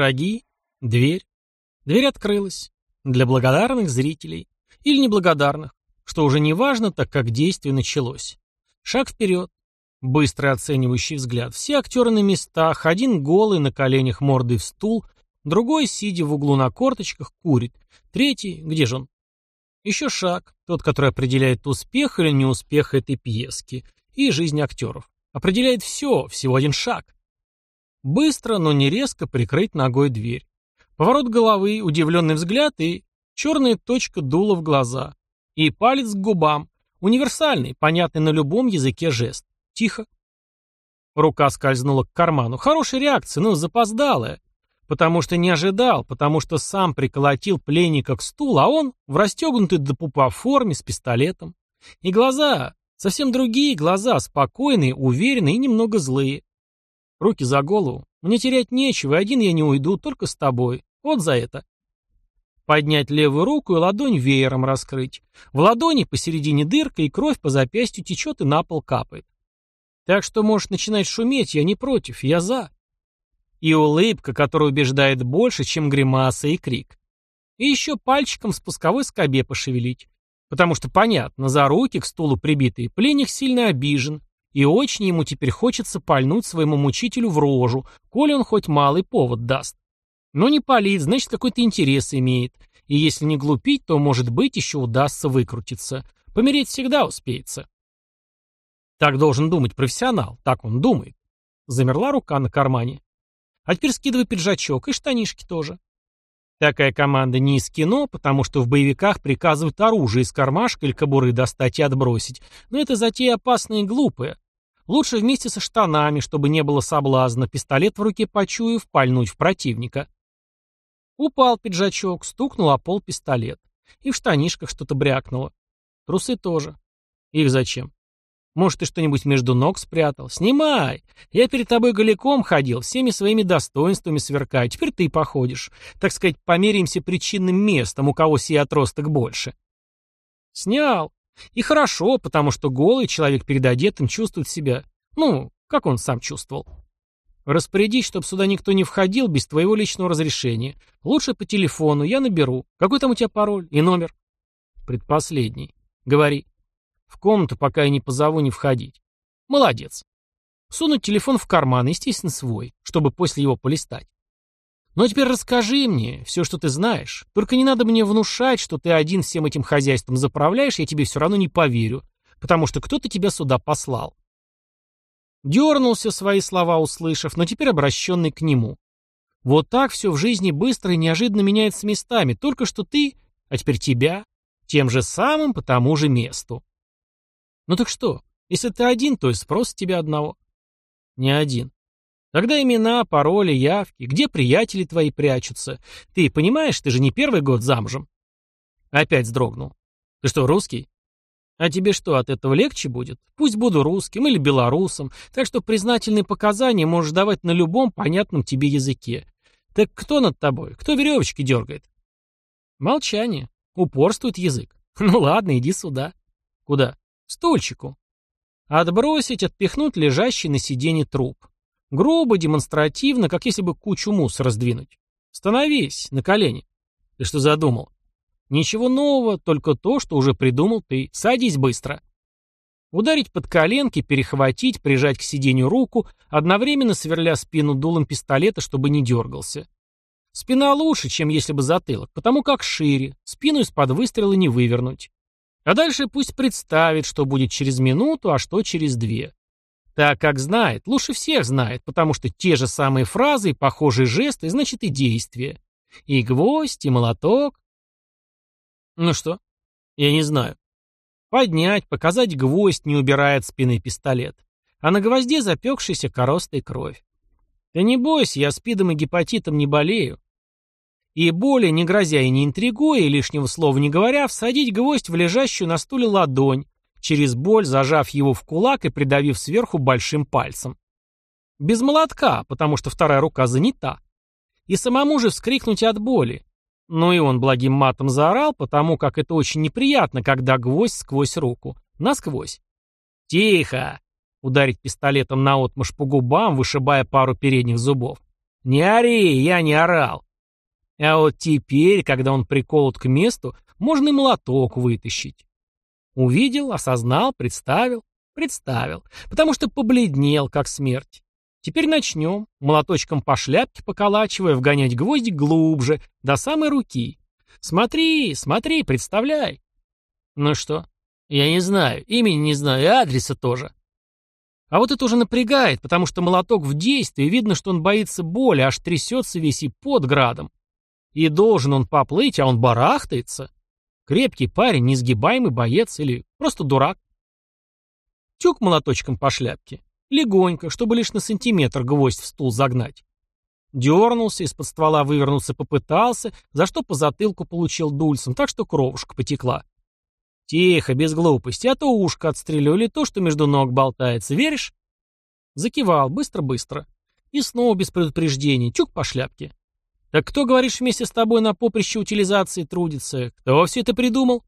Шаги, дверь. Дверь открылась. Для благодарных зрителей. Или неблагодарных, что уже не важно, так как действие началось. Шаг вперед. Быстрый оценивающий взгляд. Все актеры на местах, один голый, на коленях мордой в стул, другой, сидя в углу на корточках, курит. Третий, где же он? Еще шаг, тот, который определяет успех или неуспех этой пьески и жизнь актеров. Определяет все, всего один шаг. Быстро, но не резко прикрыть ногой дверь. Поворот головы, удивленный взгляд и черная точка дула в глаза. И палец к губам. Универсальный, понятный на любом языке жест. Тихо. Рука скользнула к карману. Хорошая реакция, но запоздалая. Потому что не ожидал, потому что сам приколотил пленника к стулу, а он в расстегнутой до пупа форме с пистолетом. И глаза, совсем другие глаза, спокойные, уверенные и немного злые. Руки за голову. Мне терять нечего, один я не уйду, только с тобой. Вот за это. Поднять левую руку и ладонь веером раскрыть. В ладони посередине дырка, и кровь по запястью течет и на пол капает. Так что можешь начинать шуметь, я не против, я за. И улыбка, которая убеждает больше, чем гримаса и крик. И еще пальчиком в спусковой скобе пошевелить. Потому что, понятно, за руки к стулу прибитый пленник сильно обижен, и очень ему теперь хочется пальнуть своему мучителю в рожу, коли он хоть малый повод даст. Но не палит, значит, какой-то интерес имеет. И если не глупить, то, может быть, еще удастся выкрутиться. Помереть всегда успеется. Так должен думать профессионал, так он думает. Замерла рука на кармане. А теперь скидывай пиджачок и штанишки тоже. Такая команда не из кино, потому что в боевиках приказывают оружие из кармашка или кобуры достать и отбросить. Но это затея опасная и глупая. Лучше вместе со штанами, чтобы не было соблазна, пистолет в руке почуяв, пальнуть в противника. Упал пиджачок, стукнул о пол пистолет. И в штанишках что-то брякнуло. Трусы тоже. Их зачем? Может, ты что-нибудь между ног спрятал? Снимай! Я перед тобой голиком ходил, всеми своими достоинствами сверкаю. Теперь ты походишь. Так сказать, померяемся причинным местом, у кого сей отросток больше. Снял. И хорошо, потому что голый человек перед одетым чувствует себя, ну, как он сам чувствовал. Распорядись, чтобы сюда никто не входил без твоего личного разрешения. Лучше по телефону, я наберу. Какой там у тебя пароль и номер? Предпоследний. Говори. В комнату, пока я не позову, не входить. Молодец. Сунуть телефон в карман, естественно, свой, чтобы после его полистать. Ну а теперь расскажи мне все, что ты знаешь. Только не надо мне внушать, что ты один всем этим хозяйством заправляешь, я тебе все равно не поверю, потому что кто-то тебя сюда послал. Дернулся свои слова, услышав, но теперь обращенный к нему. Вот так все в жизни быстро и неожиданно меняется местами, только что ты, а теперь тебя, тем же самым по тому же месту. Ну так что, если ты один, то и спрос тебя одного. Не один. Тогда имена, пароли, явки, где приятели твои прячутся. Ты понимаешь, ты же не первый год замужем. Опять вздрогнул. Ты что, русский? А тебе что, от этого легче будет? Пусть буду русским или белорусом, так что признательные показания можешь давать на любом понятном тебе языке. Так кто над тобой? Кто веревочки дергает? Молчание. Упорствует язык. Ну ладно, иди сюда. Куда? Стульчику. Отбросить, отпихнуть лежащий на сиденье труп. Грубо, демонстративно, как если бы кучу мусора сдвинуть. Становись, на колени. Ты что задумал? Ничего нового, только то, что уже придумал ты. Садись быстро. Ударить под коленки, перехватить, прижать к сиденью руку, одновременно сверля спину дулом пистолета, чтобы не дергался. Спина лучше, чем если бы затылок, потому как шире, спину из-под выстрела не вывернуть. А дальше пусть представит, что будет через минуту, а что через две. Так как знает, лучше всех знает, потому что те же самые фразы и похожие жесты, значит и действия. И гвоздь, и молоток. Ну что? Я не знаю. Поднять, показать гвоздь, не убирая от спины пистолет. А на гвозде запекшаяся коростая кровь. Ты не бойся, я спидом и гепатитом не болею. И более, не грозя и не интригуя, и лишнего слова не говоря, всадить гвоздь в лежащую на стуле ладонь, через боль зажав его в кулак и придавив сверху большим пальцем. Без молотка, потому что вторая рука занята. И самому же вскрикнуть от боли. Но и он благим матом заорал, потому как это очень неприятно, когда гвоздь сквозь руку. Насквозь. «Тихо!» Ударить пистолетом наотмашь по губам, вышибая пару передних зубов. Не ори, я не орал. А вот теперь, когда он приколот к месту, можно и молоток вытащить. Увидел, осознал, представил, представил, потому что побледнел, как смерть. Теперь начнем, молоточком по шляпке поколачивая, вгонять гвоздик глубже, до самой руки. Смотри, смотри, представляй. Ну что? Я не знаю, имени не знаю, адреса тоже. А вот это уже напрягает, потому что молоток в действии, видно, что он боится боли, аж трясется весь и под градом. И должен он поплыть, а он барахтается. Крепкий парень, несгибаемый боец или просто дурак. Тюк молоточком по шляпке. Легонько, чтобы лишь на сантиметр гвоздь в стул загнать. Дернулся, из-под ствола вывернулся, попытался, за что по затылку получил дульсом, так что кровушка потекла. Тихо, без глупости, а то ушко отстрелю или то, что между ног болтается, веришь? Закивал, быстро-быстро. И снова без предупреждений, чук по шляпке. Так кто, говоришь, вместе с тобой на поприще утилизации трудится? Кто все это придумал?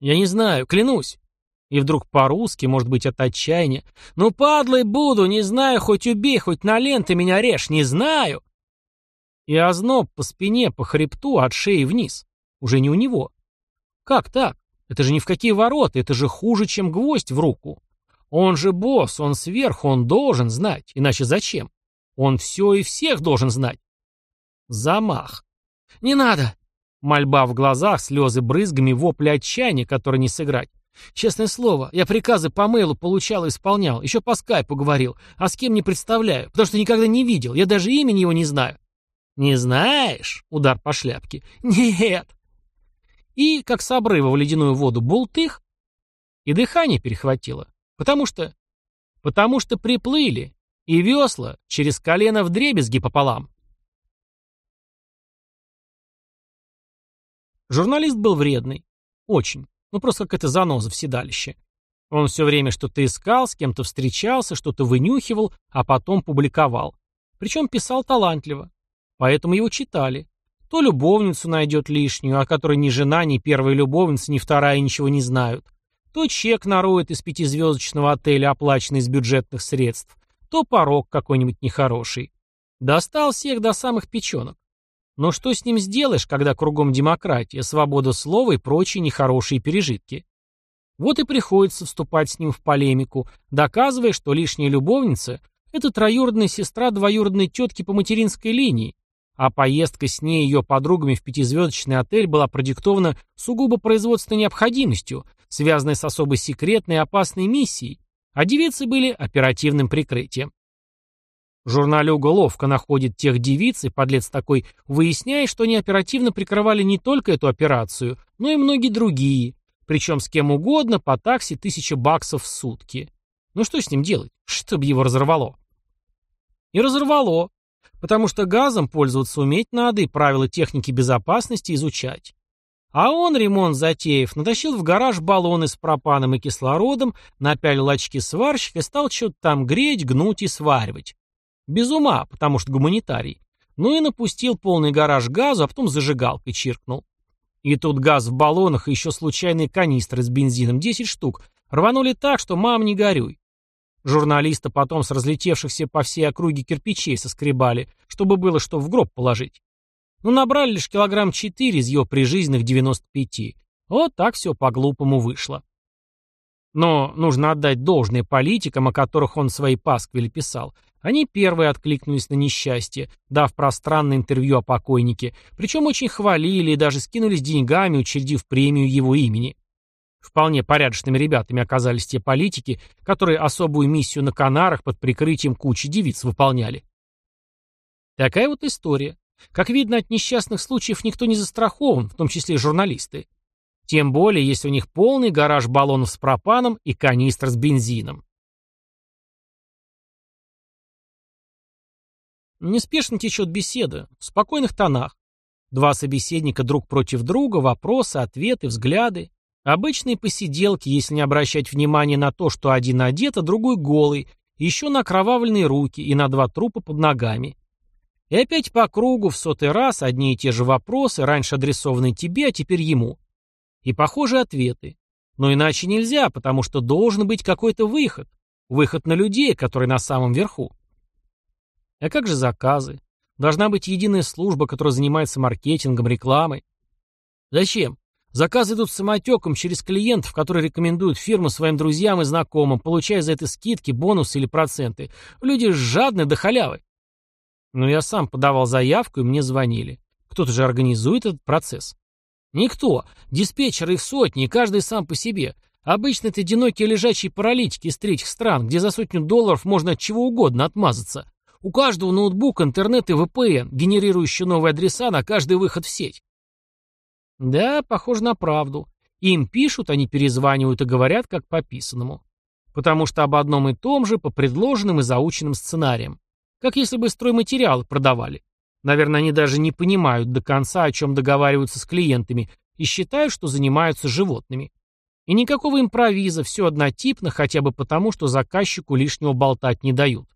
Я не знаю, клянусь. И вдруг по-русски, может быть, от отчаяния. «Ну, падлой буду, не знаю, хоть убей, хоть на ленты меня режь, не знаю!» И озноб по спине, по хребту, от шеи вниз. Уже не у него. Как так? Это же ни в какие ворота, это же хуже, чем гвоздь в руку. Он же босс, он сверху, он должен знать. Иначе зачем? Он все и всех должен знать. Замах. «Не надо!» Мольба в глазах, слезы брызгами, вопли отчаяния, которые не сыграть. Честное слово, я приказы по мейлу получал и исполнял, еще по скайпу говорил, а с кем не представляю, потому что никогда не видел, я даже имени его не знаю. Не знаешь? Удар по шляпке. Нет. И, как с обрыва в ледяную воду, бултых, и дыхание перехватило. Потому что... Потому что приплыли, и весла через колено в дребезги пополам. Журналист был вредный. Очень. Ну, просто как это заноза в седалище. Он все время что-то искал, с кем-то встречался, что-то вынюхивал, а потом публиковал. Причем писал талантливо. Поэтому его читали. То любовницу найдет лишнюю, о которой ни жена, ни первая любовница, ни вторая ничего не знают. То чек нароет из пятизвездочного отеля, оплаченный из бюджетных средств. То порог какой-нибудь нехороший. Достал всех до самых печенок. Но что с ним сделаешь, когда кругом демократия, свобода слова и прочие нехорошие пережитки? Вот и приходится вступать с ним в полемику, доказывая, что лишняя любовница – это троюродная сестра двоюродной тетки по материнской линии, а поездка с ней и ее подругами в пятизвездочный отель была продиктована сугубо производственной необходимостью, связанной с особо секретной и опасной миссией, а девицы были оперативным прикрытием. Журналюга ловко находит тех девиц, и подлец такой выясняет, что они оперативно прикрывали не только эту операцию, но и многие другие, причем с кем угодно, по такси тысяча баксов в сутки. Ну что с ним делать? Чтоб его разорвало. И разорвало, потому что газом пользоваться уметь надо и правила техники безопасности изучать. А он, ремонт затеев, натащил в гараж баллоны с пропаном и кислородом, напялил очки сварщика и стал что-то там греть, гнуть и сваривать. Без ума, потому что гуманитарий. Ну и напустил полный гараж газу, а потом зажигалкой чиркнул. И тут газ в баллонах и еще случайные канистры с бензином, 10 штук, рванули так, что мам не горюй. Журналиста потом с разлетевшихся по всей округе кирпичей соскребали, чтобы было что в гроб положить. Ну набрали лишь килограмм 4 из его прижизненных 95. Вот так все по-глупому вышло. Но нужно отдать должное политикам, о которых он свои пасквили писал. Они первые откликнулись на несчастье, дав пространное интервью о покойнике, причем очень хвалили и даже скинулись деньгами, учредив премию его имени. Вполне порядочными ребятами оказались те политики, которые особую миссию на Канарах под прикрытием кучи девиц выполняли. Такая вот история. Как видно, от несчастных случаев никто не застрахован, в том числе и журналисты. Тем более, если у них полный гараж баллонов с пропаном и канистр с бензином. Неспешно течет беседа, в спокойных тонах. Два собеседника друг против друга, вопросы, ответы, взгляды. Обычные посиделки, если не обращать внимания на то, что один одет, а другой голый, еще на окровавленные руки и на два трупа под ногами. И опять по кругу в сотый раз одни и те же вопросы, раньше адресованные тебе, а теперь ему. И похожие ответы. Но иначе нельзя, потому что должен быть какой-то выход. Выход на людей, которые на самом верху. А как же заказы? Должна быть единая служба, которая занимается маркетингом, рекламой. Зачем? Заказы идут самотеком через клиентов, которые рекомендуют фирму своим друзьям и знакомым, получая за это скидки, бонусы или проценты. Люди жадны до халявы. Но я сам подавал заявку, и мне звонили. Кто-то же организует этот процесс. Никто. Диспетчеры их сотни, и каждый сам по себе. Обычно это одинокие лежачие паралитики из третьих стран, где за сотню долларов можно от чего угодно отмазаться. У каждого ноутбук, интернет и VPN, генерирующий новые адреса на каждый выход в сеть. Да, похоже на правду. Им пишут, они перезванивают и говорят, как по писанному. Потому что об одном и том же, по предложенным и заученным сценариям. Как если бы стройматериалы продавали. Наверное, они даже не понимают до конца, о чем договариваются с клиентами, и считают, что занимаются животными. И никакого импровиза, все однотипно, хотя бы потому, что заказчику лишнего болтать не дают.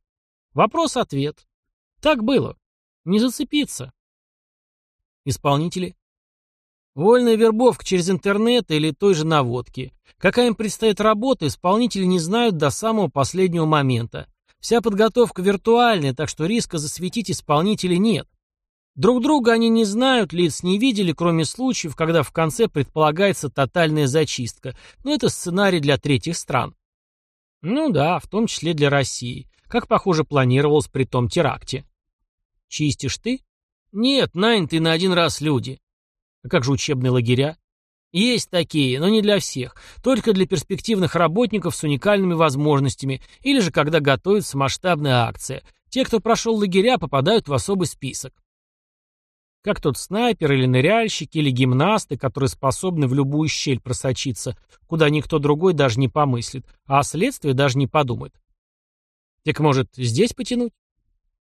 Вопрос-ответ. Так было. Не зацепиться. Исполнители. Вольная вербовка через интернет или той же наводки. Какая им предстоит работа, исполнители не знают до самого последнего момента. Вся подготовка виртуальная, так что риска засветить исполнителей нет. Друг друга они не знают, лиц не видели, кроме случаев, когда в конце предполагается тотальная зачистка, но это сценарий для третьих стран. Ну да, в том числе для России как, похоже, планировалось при том теракте. Чистишь ты? Нет, наняты на один раз люди. А как же учебные лагеря? Есть такие, но не для всех. Только для перспективных работников с уникальными возможностями или же когда готовится масштабная акция. Те, кто прошел лагеря, попадают в особый список. Как тот снайпер или ныряльщик или гимнасты, которые способны в любую щель просочиться, куда никто другой даже не помыслит, а о следствии даже не подумает. Так может, здесь потянуть?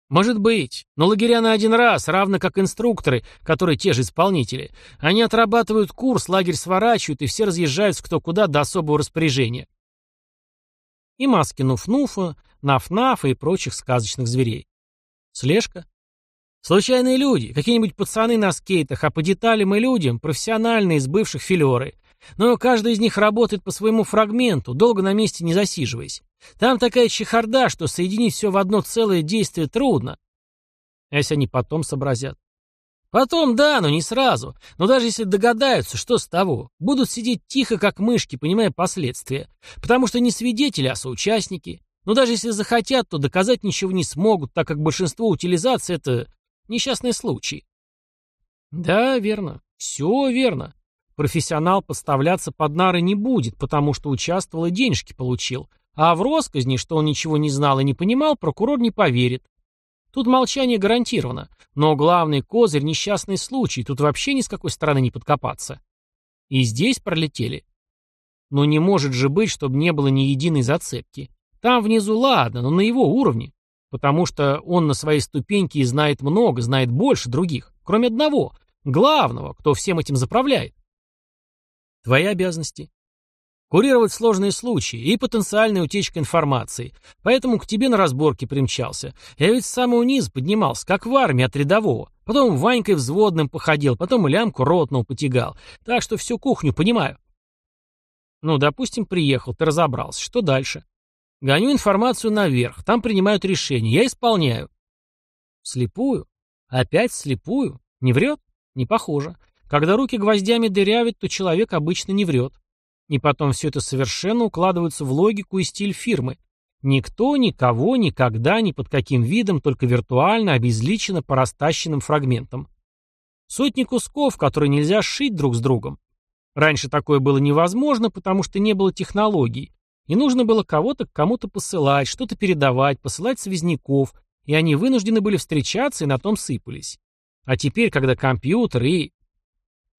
Может быть, но лагеря на один раз, равно как инструкторы, которые те же исполнители. Они отрабатывают курс, лагерь сворачивают, и все разъезжаются кто куда до особого распоряжения. И маски Нуф-Нуфа, Наф-Нафа и прочих сказочных зверей. Слежка. Случайные люди, какие-нибудь пацаны на скейтах, а по деталям и людям, профессиональные из бывших филеры. Но каждый из них работает по своему фрагменту, долго на месте не засиживаясь. Там такая чехарда, что соединить все в одно целое действие трудно. А если они потом сообразят? Потом, да, но не сразу. Но даже если догадаются, что с того? Будут сидеть тихо, как мышки, понимая последствия. Потому что не свидетели, а соучастники. Но даже если захотят, то доказать ничего не смогут, так как большинство утилизаций — это несчастный случай. Да, верно. Все верно. Профессионал подставляться под нары не будет, потому что участвовал и денежки получил. А в росказни, что он ничего не знал и не понимал, прокурор не поверит. Тут молчание гарантировано. Но главный козырь – несчастный случай, тут вообще ни с какой стороны не подкопаться. И здесь пролетели. Но не может же быть, чтобы не было ни единой зацепки. Там внизу ладно, но на его уровне. Потому что он на своей ступеньке и знает много, знает больше других. Кроме одного, главного, кто всем этим заправляет. Твои обязанности Курировать сложные случаи и потенциальная утечка информации. Поэтому к тебе на разборке примчался. Я ведь с самого низа поднимался, как в армии от рядового. Потом Ванькой взводным походил, потом лямку ротного потягал. Так что всю кухню понимаю. Ну, допустим, приехал, ты разобрался. Что дальше? Гоню информацию наверх, там принимают решение, я исполняю. Слепую? Опять слепую? Не врет? Не похоже. Когда руки гвоздями дырявят, то человек обычно не врет. И потом все это совершенно укладывается в логику и стиль фирмы. Никто, никого, никогда, ни под каким видом, только виртуально, обезличено по растащенным фрагментам. Сотни кусков, которые нельзя сшить друг с другом. Раньше такое было невозможно, потому что не было технологий. И нужно было кого-то к кому-то посылать, что-то передавать, посылать связняков, и они вынуждены были встречаться и на том сыпались. А теперь, когда компьютер и...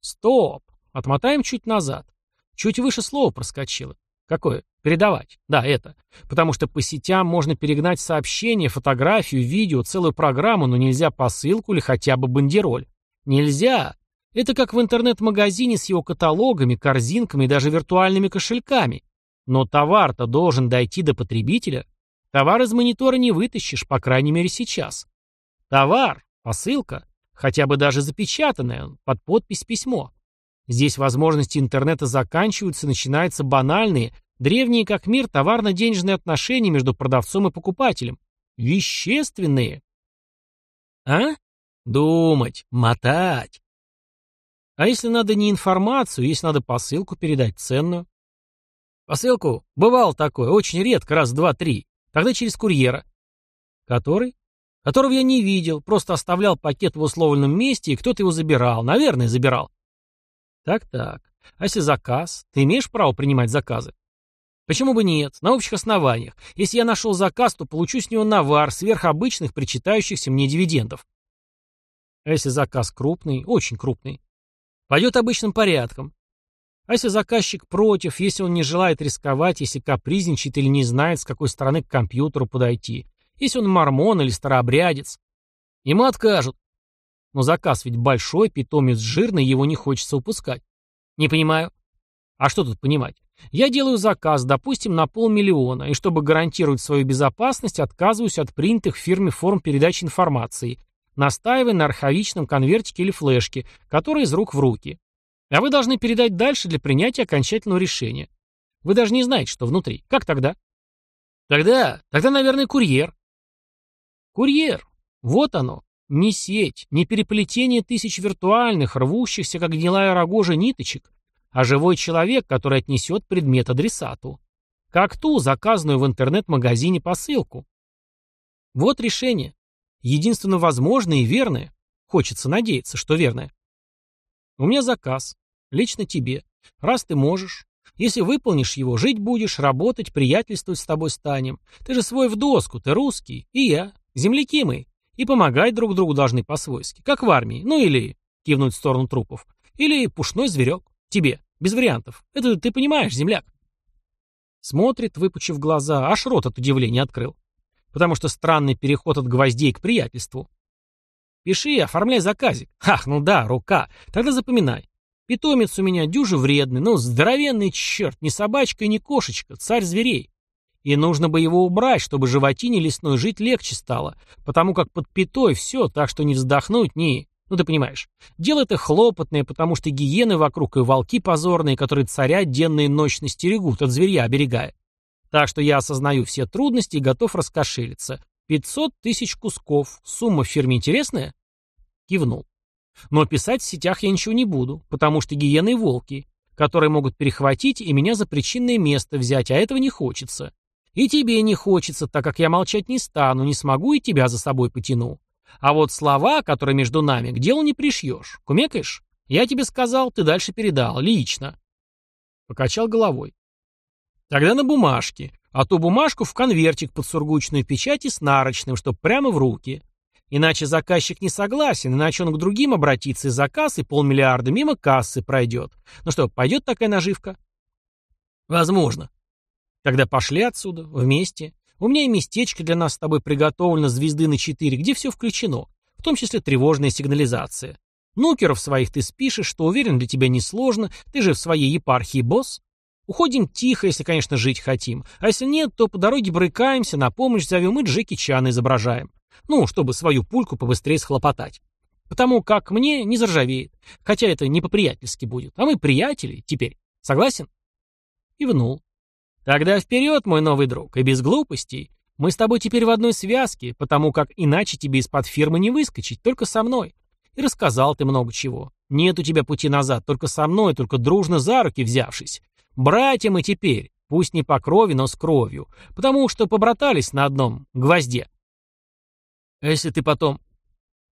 Стоп! Отмотаем чуть назад. Чуть выше слова проскочило. Какое? Передавать. Да, это. Потому что по сетям можно перегнать сообщение, фотографию, видео, целую программу, но нельзя посылку или хотя бы бандероль. Нельзя. Это как в интернет-магазине с его каталогами, корзинками и даже виртуальными кошельками. Но товар-то должен дойти до потребителя. Товар из монитора не вытащишь, по крайней мере сейчас. Товар, посылка, хотя бы даже запечатанная, под подпись письмо. Здесь возможности интернета заканчиваются, начинаются банальные, древние как мир товарно-денежные отношения между продавцом и покупателем. Вещественные. А? Думать, мотать. А если надо не информацию, если надо посылку передать ценную? Посылку? Бывало такое, очень редко, раз, два, три. Тогда через курьера. Который? Которого я не видел, просто оставлял пакет в условленном месте, и кто-то его забирал. Наверное, забирал. Так-так. А если заказ? Ты имеешь право принимать заказы? Почему бы нет? На общих основаниях. Если я нашел заказ, то получу с него навар сверх обычных, причитающихся мне дивидендов. А если заказ крупный, очень крупный? Пойдет обычным порядком. А если заказчик против, если он не желает рисковать, если капризничает или не знает, с какой стороны к компьютеру подойти, если он мормон или старообрядец, ему откажут. Но заказ ведь большой, питомец жирный, его не хочется упускать. Не понимаю. А что тут понимать? Я делаю заказ, допустим, на полмиллиона, и чтобы гарантировать свою безопасность, отказываюсь от принятых в фирме форм передачи информации, настаивая на архаичном конвертике или флешке, который из рук в руки. А вы должны передать дальше для принятия окончательного решения. Вы даже не знаете, что внутри. Как тогда? Тогда, тогда, наверное, курьер. Курьер. Вот оно. Не сеть, не переплетение тысяч виртуальных, рвущихся, как гнилая рогожа ниточек, а живой человек, который отнесет предмет адресату. Как ту, заказанную в интернет-магазине посылку. Вот решение. Единственно возможное и верное. Хочется надеяться, что верное. У меня заказ. Лично тебе. Раз ты можешь. Если выполнишь его, жить будешь, работать, приятельствовать с тобой станем. Ты же свой в доску, ты русский. И я. Земляки мы. И помогать друг другу должны по-свойски. Как в армии. Ну или, кивнуть в сторону трупов. Или пушной зверек. Тебе. Без вариантов. Это ты понимаешь, земляк. Смотрит, выпучив глаза, аж рот от удивления открыл. Потому что странный переход от гвоздей к приятельству. Пиши, оформляй заказик. Ах, ну да, рука. Тогда запоминай. Питомец у меня дюже вредный, ну, здоровенный черт, ни собачка и ни кошечка, царь зверей. И нужно бы его убрать, чтобы животине лесной жить легче стало, потому как под пятой все, так что не вздохнуть, ни... Ну, ты понимаешь. Дело это хлопотное, потому что гиены вокруг и волки позорные, которые царя денно и ночно стерегут, от зверя оберегая. Так что я осознаю все трудности и готов раскошелиться. Пятьсот тысяч кусков. Сумма в фирме интересная? Кивнул. Но писать в сетях я ничего не буду, потому что гиены и волки, которые могут перехватить и меня за причинное место взять, а этого не хочется. И тебе не хочется, так как я молчать не стану, не смогу и тебя за собой потяну. А вот слова, которые между нами, к делу не пришьешь. Кумекаешь? Я тебе сказал, ты дальше передал, лично. Покачал головой. Тогда на бумажке, а ту бумажку в конвертик под сургучную печать и с нарочным, чтоб прямо в руки. Иначе заказчик не согласен, иначе он к другим обратится и заказ, и полмиллиарда мимо кассы пройдет. Ну что, пойдет такая наживка? Возможно. Тогда пошли отсюда, вместе. У меня и местечко для нас с тобой приготовлено звезды на четыре, где все включено, в том числе тревожная сигнализация. Нукеров своих ты спишешь, что уверен, для тебя несложно, ты же в своей епархии босс. Уходим тихо, если, конечно, жить хотим. А если нет, то по дороге брыкаемся, на помощь зовем и Джеки Чана изображаем. Ну, чтобы свою пульку побыстрее схлопотать. Потому как мне не заржавеет. Хотя это не по-приятельски будет. А мы приятели теперь. Согласен? И внул. Тогда вперед, мой новый друг, и без глупостей. Мы с тобой теперь в одной связке, потому как иначе тебе из-под фирмы не выскочить, только со мной. И рассказал ты много чего. Нет у тебя пути назад, только со мной, только дружно за руки взявшись. Братья мы теперь, пусть не по крови, но с кровью, потому что побратались на одном гвозде. А если ты потом...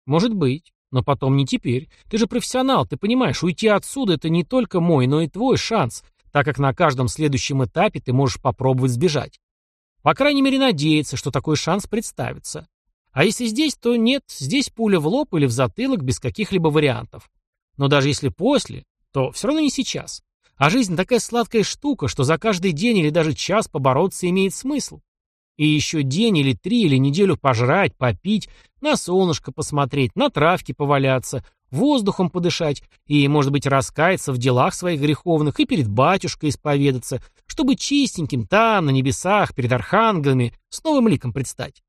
Может быть, но потом не теперь. Ты же профессионал, ты понимаешь, уйти отсюда это не только мой, но и твой шанс, так как на каждом следующем этапе ты можешь попробовать сбежать. По крайней мере, надеяться, что такой шанс представится. А если здесь, то нет, здесь пуля в лоб или в затылок без каких-либо вариантов. Но даже если после, то все равно не сейчас. А жизнь такая сладкая штука, что за каждый день или даже час побороться имеет смысл. И еще день или три или неделю пожрать, попить, на солнышко посмотреть, на травке поваляться, воздухом подышать и, может быть, раскаяться в делах своих греховных и перед батюшкой исповедаться, чтобы чистеньким там, на небесах, перед архангелами, с новым ликом предстать.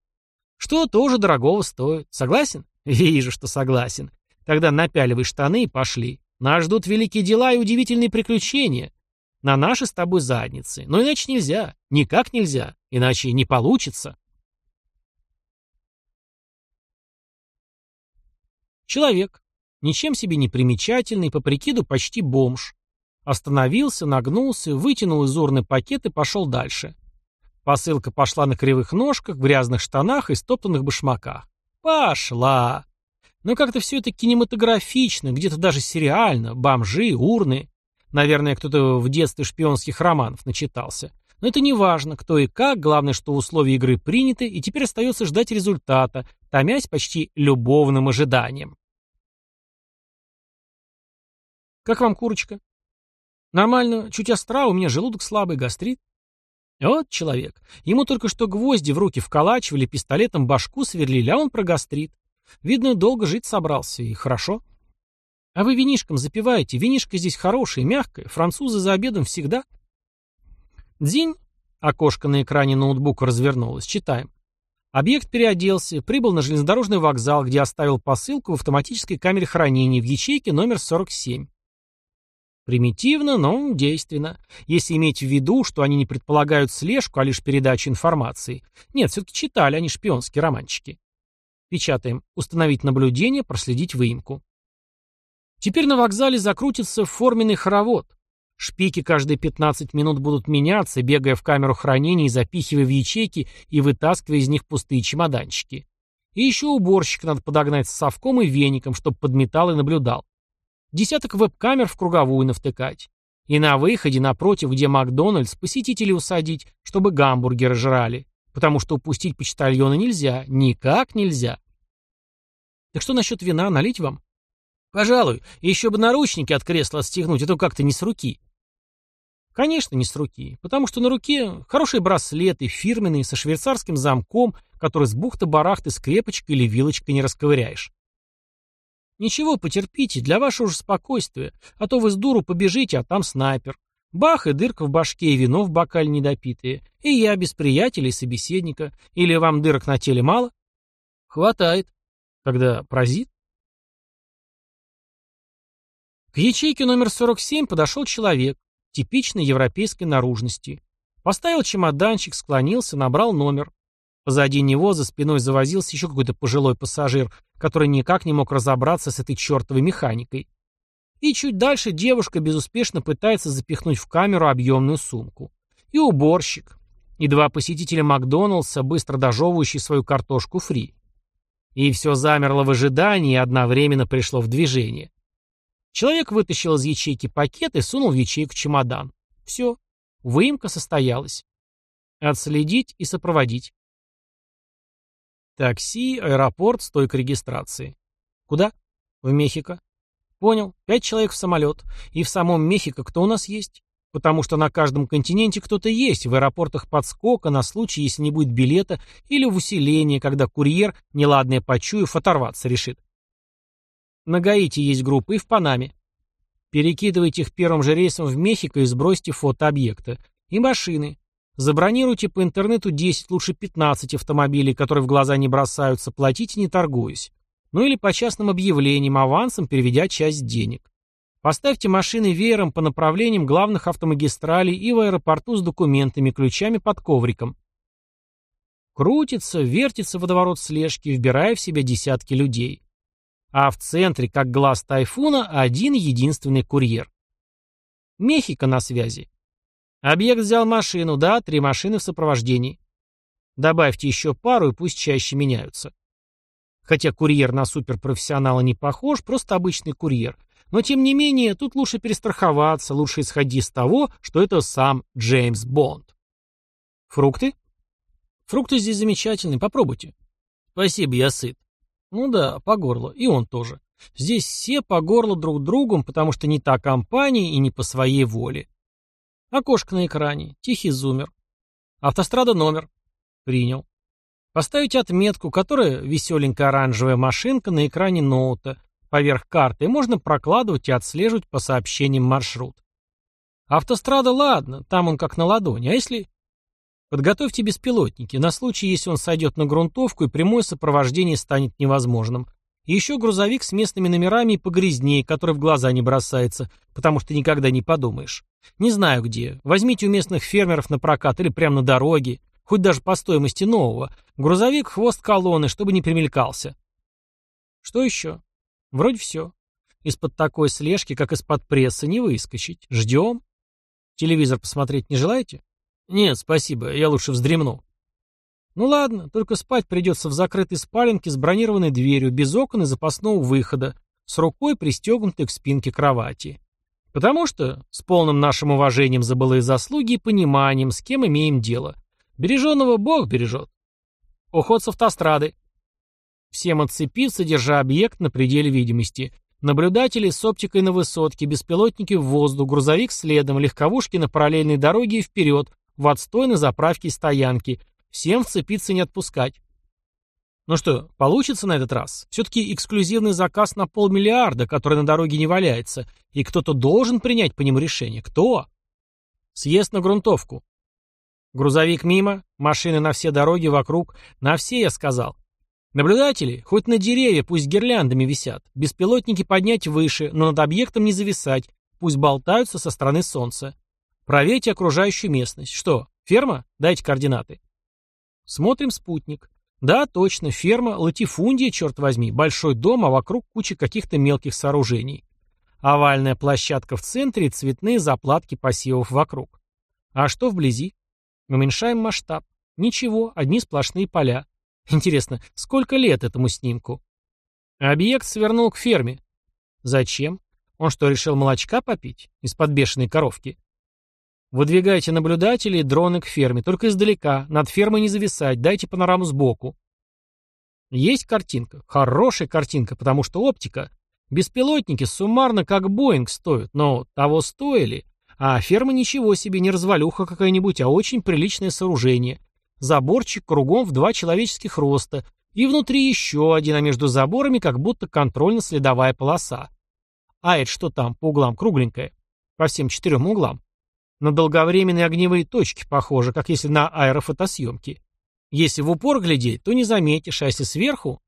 Что тоже дорогого стоит. Согласен? Вижу, что согласен. Тогда напяливай штаны и пошли. Нас ждут великие дела и удивительные приключения. На наши с тобой задницы. Но иначе нельзя. Никак нельзя. Иначе не получится. Человек. Ничем себе не примечательный, по прикиду почти бомж. Остановился, нагнулся, вытянул из урны пакет и пошел дальше. Посылка пошла на кривых ножках, в грязных штанах и стоптанных башмаках. Пошла! Но как-то все это кинематографично, где-то даже сериально, бомжи, урны. Наверное, кто-то в детстве шпионских романов начитался. Но это не важно, кто и как, главное, что условия игры приняты, и теперь остается ждать результата, томясь почти любовным ожиданием. «Как вам курочка?» «Нормально, чуть остра, у меня желудок слабый, гастрит». Вот человек. Ему только что гвозди в руки вколачивали, пистолетом башку сверлили, а он про гастрит. Видно, долго жить собрался, и хорошо. А вы винишком запиваете. Винишко здесь хорошее, мягкое. Французы за обедом всегда. Дзинь. Окошко на экране ноутбука развернулось. Читаем. Объект переоделся, прибыл на железнодорожный вокзал, где оставил посылку в автоматической камере хранения в ячейке номер 47. Примитивно, но действенно. Если иметь в виду, что они не предполагают слежку, а лишь передачу информации. Нет, все-таки читали они шпионские романчики. Печатаем. Установить наблюдение, проследить выемку. Теперь на вокзале закрутится форменный хоровод. Шпики каждые 15 минут будут меняться, бегая в камеру хранения и запихивая в ячейки и вытаскивая из них пустые чемоданчики. И еще уборщик надо подогнать с совком и веником, чтобы подметал и наблюдал. Десяток веб-камер в круговую навтыкать. И на выходе, напротив, где Макдональдс, посетителей усадить, чтобы гамбургеры жрали. Потому что упустить почтальона нельзя. Никак нельзя. Так что насчет вина, налить вам? Пожалуй, еще бы наручники от кресла отстегнуть, это как-то не с руки. Конечно, не с руки, потому что на руке хорошие браслеты, фирменные, со швейцарским замком, который с бухты-барахты скрепочкой или вилочкой не расковыряешь. Ничего, потерпите, для вашего же спокойствия, а то вы с дуру побежите, а там снайпер. Бах, и дырка в башке, и вино в бокале недопитые. И я без приятеля и собеседника. Или вам дырок на теле мало? Хватает. Когда прозит? К ячейке номер 47 подошел человек, типичной европейской наружности. Поставил чемоданчик, склонился, набрал номер. Позади него за спиной завозился еще какой-то пожилой пассажир, который никак не мог разобраться с этой чертовой механикой. И чуть дальше девушка безуспешно пытается запихнуть в камеру объемную сумку. И уборщик. И два посетителя Макдоналдса, быстро дожевывающие свою картошку фри. И все замерло в ожидании и одновременно пришло в движение. Человек вытащил из ячейки пакет и сунул в ячейку чемодан. Все. Выемка состоялась. Отследить и сопроводить. Такси, аэропорт, стойка регистрации. Куда? В Мехико. Понял. Пять человек в самолет. И в самом Мехико кто у нас есть? Потому что на каждом континенте кто-то есть, в аэропортах подскока на случай, если не будет билета, или в усилении, когда курьер, неладное почуяв, оторваться решит. На Гаити есть группы и в Панаме. Перекидывайте их первым же рейсом в Мехико и сбросьте фото объекта. И машины. Забронируйте по интернету 10, лучше 15 автомобилей, которые в глаза не бросаются, платите не торгуясь. Ну или по частным объявлениям, авансом переведя часть денег. Поставьте машины веером по направлениям главных автомагистралей и в аэропорту с документами, ключами под ковриком. Крутится, вертится водоворот слежки, вбирая в себя десятки людей. А в центре, как глаз тайфуна, один единственный курьер. Мехико на связи. Объект взял машину, да, три машины в сопровождении. Добавьте еще пару и пусть чаще меняются. Хотя курьер на суперпрофессионала не похож, просто обычный курьер. Но тем не менее, тут лучше перестраховаться, лучше исходить из того, что это сам Джеймс Бонд. Фрукты? Фрукты здесь замечательные, попробуйте. Спасибо, я сыт. Ну да, по горло, и он тоже. Здесь все по горло друг другом, потому что не та компания и не по своей воле. Окошко на экране. Тихий зумер. Автострада номер. Принял. Поставить отметку, которая веселенькая оранжевая машинка на экране ноута, поверх карты, можно прокладывать и отслеживать по сообщениям маршрут. Автострада, ладно, там он как на ладони, а если... Подготовьте беспилотники, на случай, если он сойдет на грунтовку и прямое сопровождение станет невозможным. И еще грузовик с местными номерами погрязнее, который в глаза не бросается, потому что никогда не подумаешь. Не знаю где. Возьмите у местных фермеров на прокат или прямо на дороге, хоть даже по стоимости нового. Грузовик — хвост колонны, чтобы не примелькался. Что еще? Вроде все. Из-под такой слежки, как из-под пресса, не выскочить. Ждем. Телевизор посмотреть не желаете? Нет, спасибо, я лучше вздремну. Ну ладно, только спать придется в закрытой спаленке с бронированной дверью, без окон и запасного выхода, с рукой пристегнутой к спинке кровати. Потому что, с полным нашим уважением за былые заслуги и пониманием, с кем имеем дело. Береженного Бог бережет. Уход с автострады. Всем отцепиться, держа объект на пределе видимости. Наблюдатели с оптикой на высотке, беспилотники в воздух, грузовик следом, легковушки на параллельной дороге и вперед, в отстой на заправке и стоянке. Всем вцепиться не отпускать. Ну что, получится на этот раз? Все-таки эксклюзивный заказ на полмиллиарда, который на дороге не валяется, и кто-то должен принять по нему решение. Кто? Съезд на грунтовку. Грузовик мимо, машины на все дороги вокруг, на все, я сказал. Наблюдатели, хоть на деревья, пусть гирляндами висят, беспилотники поднять выше, но над объектом не зависать, пусть болтаются со стороны солнца. Проверьте окружающую местность. Что, ферма? Дайте координаты. Смотрим спутник. Да, точно, ферма, латифундия, черт возьми, большой дом, а вокруг куча каких-то мелких сооружений. Овальная площадка в центре и цветные заплатки посевов вокруг. А что вблизи? Уменьшаем масштаб. Ничего, одни сплошные поля. Интересно, сколько лет этому снимку? Объект свернул к ферме. Зачем? Он что, решил молочка попить? Из-под бешеной коровки? Выдвигайте наблюдателей и дроны к ферме, только издалека, над фермой не зависать, дайте панораму сбоку. Есть картинка, хорошая картинка, потому что оптика. Беспилотники суммарно как Боинг стоят, но того стоили. А ферма ничего себе, не развалюха какая-нибудь, а очень приличное сооружение. Заборчик кругом в два человеческих роста, и внутри еще один, а между заборами как будто контрольно-следовая полоса. А это что там, по углам кругленькое? По всем четырем углам. На долговременные огневые точки похоже, как если на аэрофотосъемке. Если в упор глядеть, то не заметишь, а если сверху?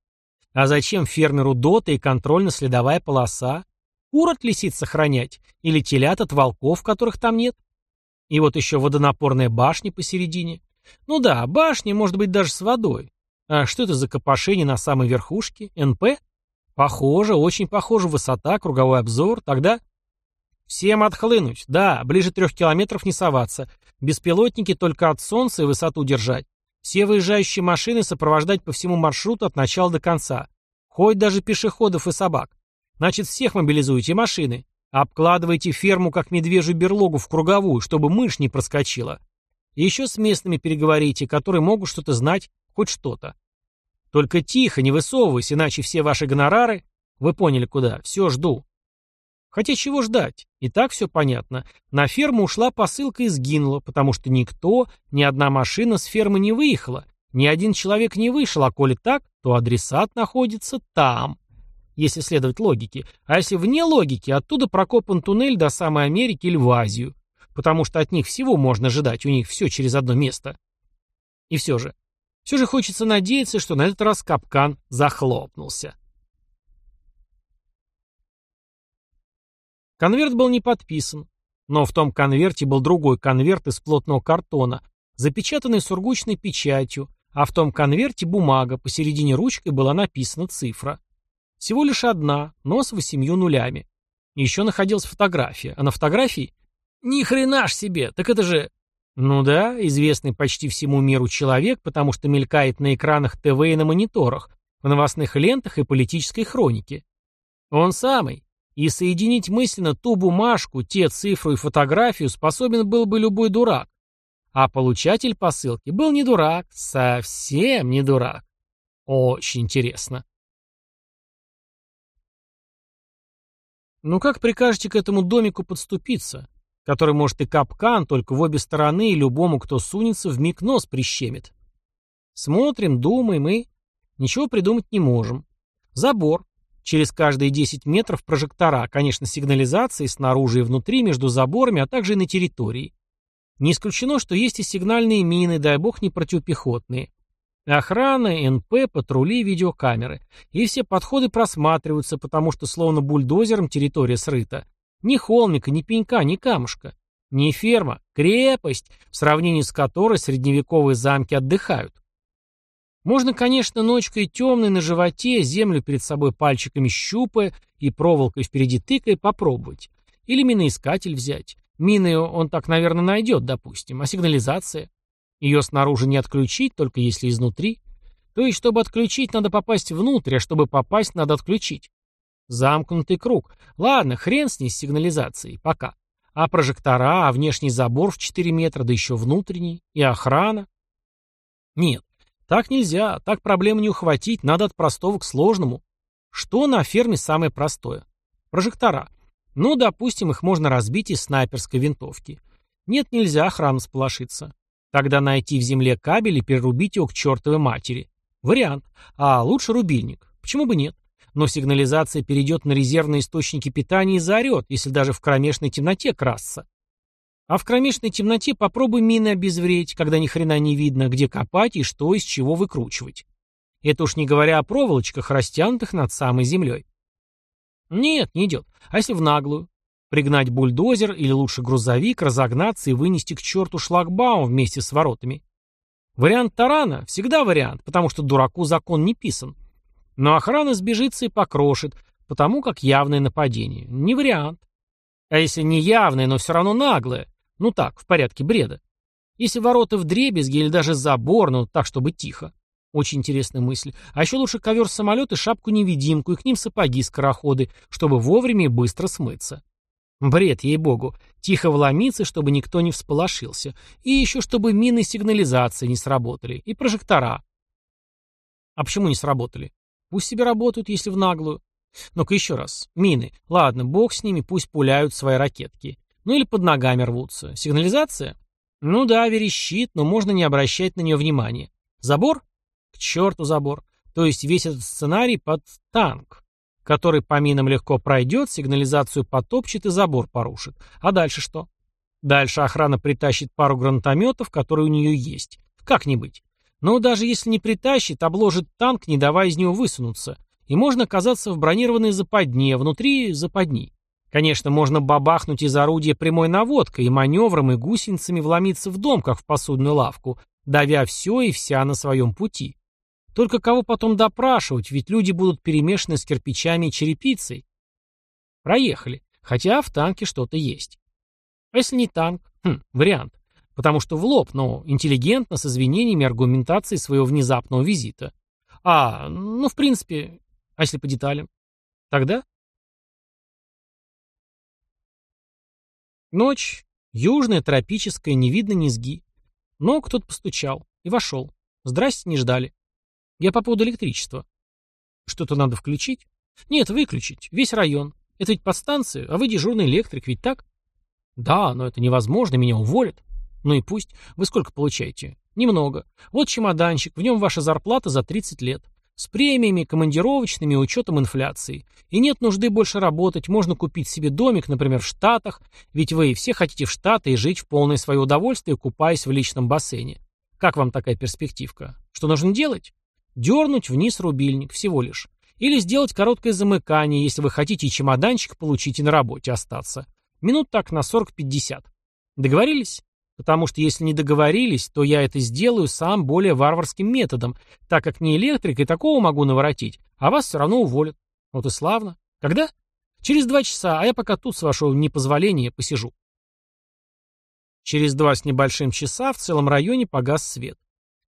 А зачем фермеру дота и контрольно-следовая полоса? Кур от лисиц сохранять? Или телят от волков, которых там нет? И вот еще водонапорная башня посередине. Ну да, башня может быть даже с водой. А что это за копошение на самой верхушке? НП? Похоже, очень похоже, высота, круговой обзор. Тогда Всем отхлынуть. Да, ближе трех километров не соваться. Беспилотники только от солнца и высоту держать. Все выезжающие машины сопровождать по всему маршруту от начала до конца. Хоть даже пешеходов и собак. Значит, всех мобилизуйте машины. Обкладывайте ферму как медвежью берлогу в круговую, чтобы мышь не проскочила. И еще с местными переговорите, которые могут что-то знать, хоть что-то. Только тихо, не высовывайся, иначе все ваши гонорары... Вы поняли куда. Все, жду. Хотя чего ждать? И так все понятно. На ферму ушла посылка и сгинула, потому что никто, ни одна машина с фермы не выехала, ни один человек не вышел, а коли так, то адресат находится там. Если следовать логике. А если вне логики, оттуда прокопан туннель до самой Америки или в Азию. Потому что от них всего можно ожидать, у них все через одно место. И все же. Все же хочется надеяться, что на этот раз капкан захлопнулся. Конверт был не подписан, но в том конверте был другой конверт из плотного картона, запечатанный сургучной печатью, а в том конверте бумага, посередине ручкой была написана цифра. Всего лишь одна, но с восемью нулями. Еще находилась фотография, а на фотографии... Ни хрена ж себе, так это же... Ну да, известный почти всему миру человек, потому что мелькает на экранах ТВ и на мониторах, в новостных лентах и политической хронике. Он самый, и соединить мысленно ту бумажку, те цифру и фотографию способен был бы любой дурак. А получатель посылки был не дурак, совсем не дурак. Очень интересно. Ну как прикажете к этому домику подступиться, который может и капкан, только в обе стороны и любому, кто сунется, в миг нос прищемит? Смотрим, думаем и... Ничего придумать не можем. Забор, Через каждые 10 метров прожектора, конечно, сигнализации снаружи и внутри, между заборами, а также и на территории. Не исключено, что есть и сигнальные мины, дай бог не противопехотные. Охрана, НП, патрули, видеокамеры. И все подходы просматриваются, потому что словно бульдозером территория срыта. Ни холмика, ни пенька, ни камушка. Не ферма, крепость, в сравнении с которой средневековые замки отдыхают. Можно, конечно, ночкой темной на животе, землю перед собой пальчиками щупая и проволокой впереди тыкая попробовать. Или миноискатель взять. Мины он так, наверное, найдет, допустим. А сигнализация? Ее снаружи не отключить, только если изнутри. То есть, чтобы отключить, надо попасть внутрь, а чтобы попасть, надо отключить. Замкнутый круг. Ладно, хрен с ней с сигнализацией, пока. А прожектора, а внешний забор в 4 метра, да еще внутренний, и охрана. Нет, так нельзя, так проблему не ухватить, надо от простого к сложному. Что на ферме самое простое? Прожектора. Ну, допустим, их можно разбить из снайперской винтовки. Нет, нельзя охрану сполошиться. Тогда найти в земле кабель и перерубить его к чертовой матери. Вариант. А лучше рубильник. Почему бы нет? Но сигнализация перейдет на резервные источники питания и заорет, если даже в кромешной темноте красться. А в кромешной темноте попробуй мины обезвредить, когда ни хрена не видно, где копать и что из чего выкручивать. Это уж не говоря о проволочках, растянутых над самой землей. Нет, не идет. А если в наглую? Пригнать бульдозер или лучше грузовик, разогнаться и вынести к черту шлагбаум вместе с воротами. Вариант тарана всегда вариант, потому что дураку закон не писан. Но охрана сбежится и покрошит, потому как явное нападение. Не вариант. А если не явное, но все равно наглое? Ну так, в порядке бреда. Если ворота в дребезги или даже забор, ну так, чтобы тихо. Очень интересная мысль. А еще лучше ковер самолет и шапку-невидимку, и к ним сапоги-скороходы, чтобы вовремя и быстро смыться. Бред, ей-богу. Тихо вломиться, чтобы никто не всполошился. И еще, чтобы мины сигнализации не сработали. И прожектора. А почему не сработали? Пусть себе работают, если в наглую. Ну-ка еще раз. Мины. Ладно, бог с ними, пусть пуляют свои ракетки. Ну или под ногами рвутся. Сигнализация? Ну да, верещит, но можно не обращать на нее внимания. Забор? К черту забор. То есть весь этот сценарий под танк, который по минам легко пройдет, сигнализацию потопчет и забор порушит. А дальше что? Дальше охрана притащит пару гранатометов, которые у нее есть. Как-нибудь. Но даже если не притащит, обложит танк, не давая из него высунуться. И можно оказаться в бронированной западне, внутри западни. Конечно, можно бабахнуть из орудия прямой наводкой и маневром, и гусеницами вломиться в дом, как в посудную лавку, давя все и вся на своем пути. Только кого потом допрашивать, ведь люди будут перемешаны с кирпичами и черепицей. Проехали, хотя в танке что-то есть. А если не танк? Хм, вариант. Потому что в лоб, но интеллигентно, с извинениями аргументацией своего внезапного визита. А, ну, в принципе, а если по деталям? Тогда Ночь. Южная, тропическая, не видно низги. Но кто-то постучал. И вошел. Здрасте, не ждали. Я по поводу электричества. Что-то надо включить? Нет, выключить. Весь район. Это ведь подстанция, а вы дежурный электрик, ведь так? Да, но это невозможно, меня уволят. Ну и пусть. Вы сколько получаете? Немного. Вот чемоданчик, в нем ваша зарплата за 30 лет. С премиями, командировочными, учетом инфляции. И нет нужды больше работать, можно купить себе домик, например, в Штатах, ведь вы все хотите в Штаты и жить в полное свое удовольствие, купаясь в личном бассейне. Как вам такая перспективка? Что нужно делать? Дернуть вниз рубильник, всего лишь. Или сделать короткое замыкание, если вы хотите и чемоданчик получить и на работе остаться. Минут так на 40-50. Договорились? Потому что если не договорились, то я это сделаю сам более варварским методом, так как не электрик и такого могу наворотить, а вас все равно уволят. Вот и славно. Когда? Через два часа, а я пока тут, с вашего непозволения, посижу. Через два с небольшим часа в целом районе погас свет.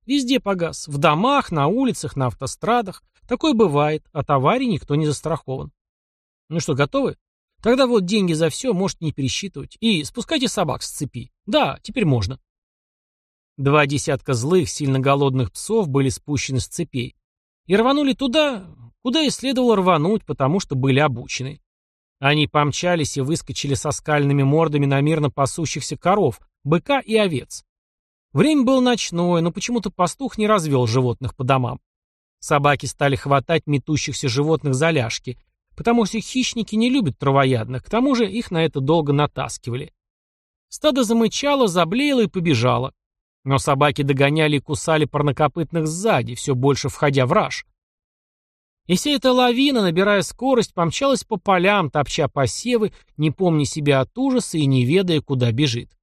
Везде погас. В домах, на улицах, на автострадах. Такое бывает. От аварий никто не застрахован. Ну что, готовы? Тогда вот деньги за все можете не пересчитывать. И спускайте собак с цепи. Да, теперь можно. Два десятка злых, сильно голодных псов были спущены с цепей. И рванули туда, куда и следовало рвануть, потому что были обучены. Они помчались и выскочили со скальными мордами на мирно пасущихся коров, быка и овец. Время было ночное, но почему-то пастух не развел животных по домам. Собаки стали хватать метущихся животных за ляжки, потому что хищники не любят травоядных, к тому же их на это долго натаскивали. Стадо замычало, заблеяло и побежало. Но собаки догоняли и кусали парнокопытных сзади, все больше входя в раж. И вся эта лавина, набирая скорость, помчалась по полям, топча посевы, не помня себя от ужаса и не ведая, куда бежит.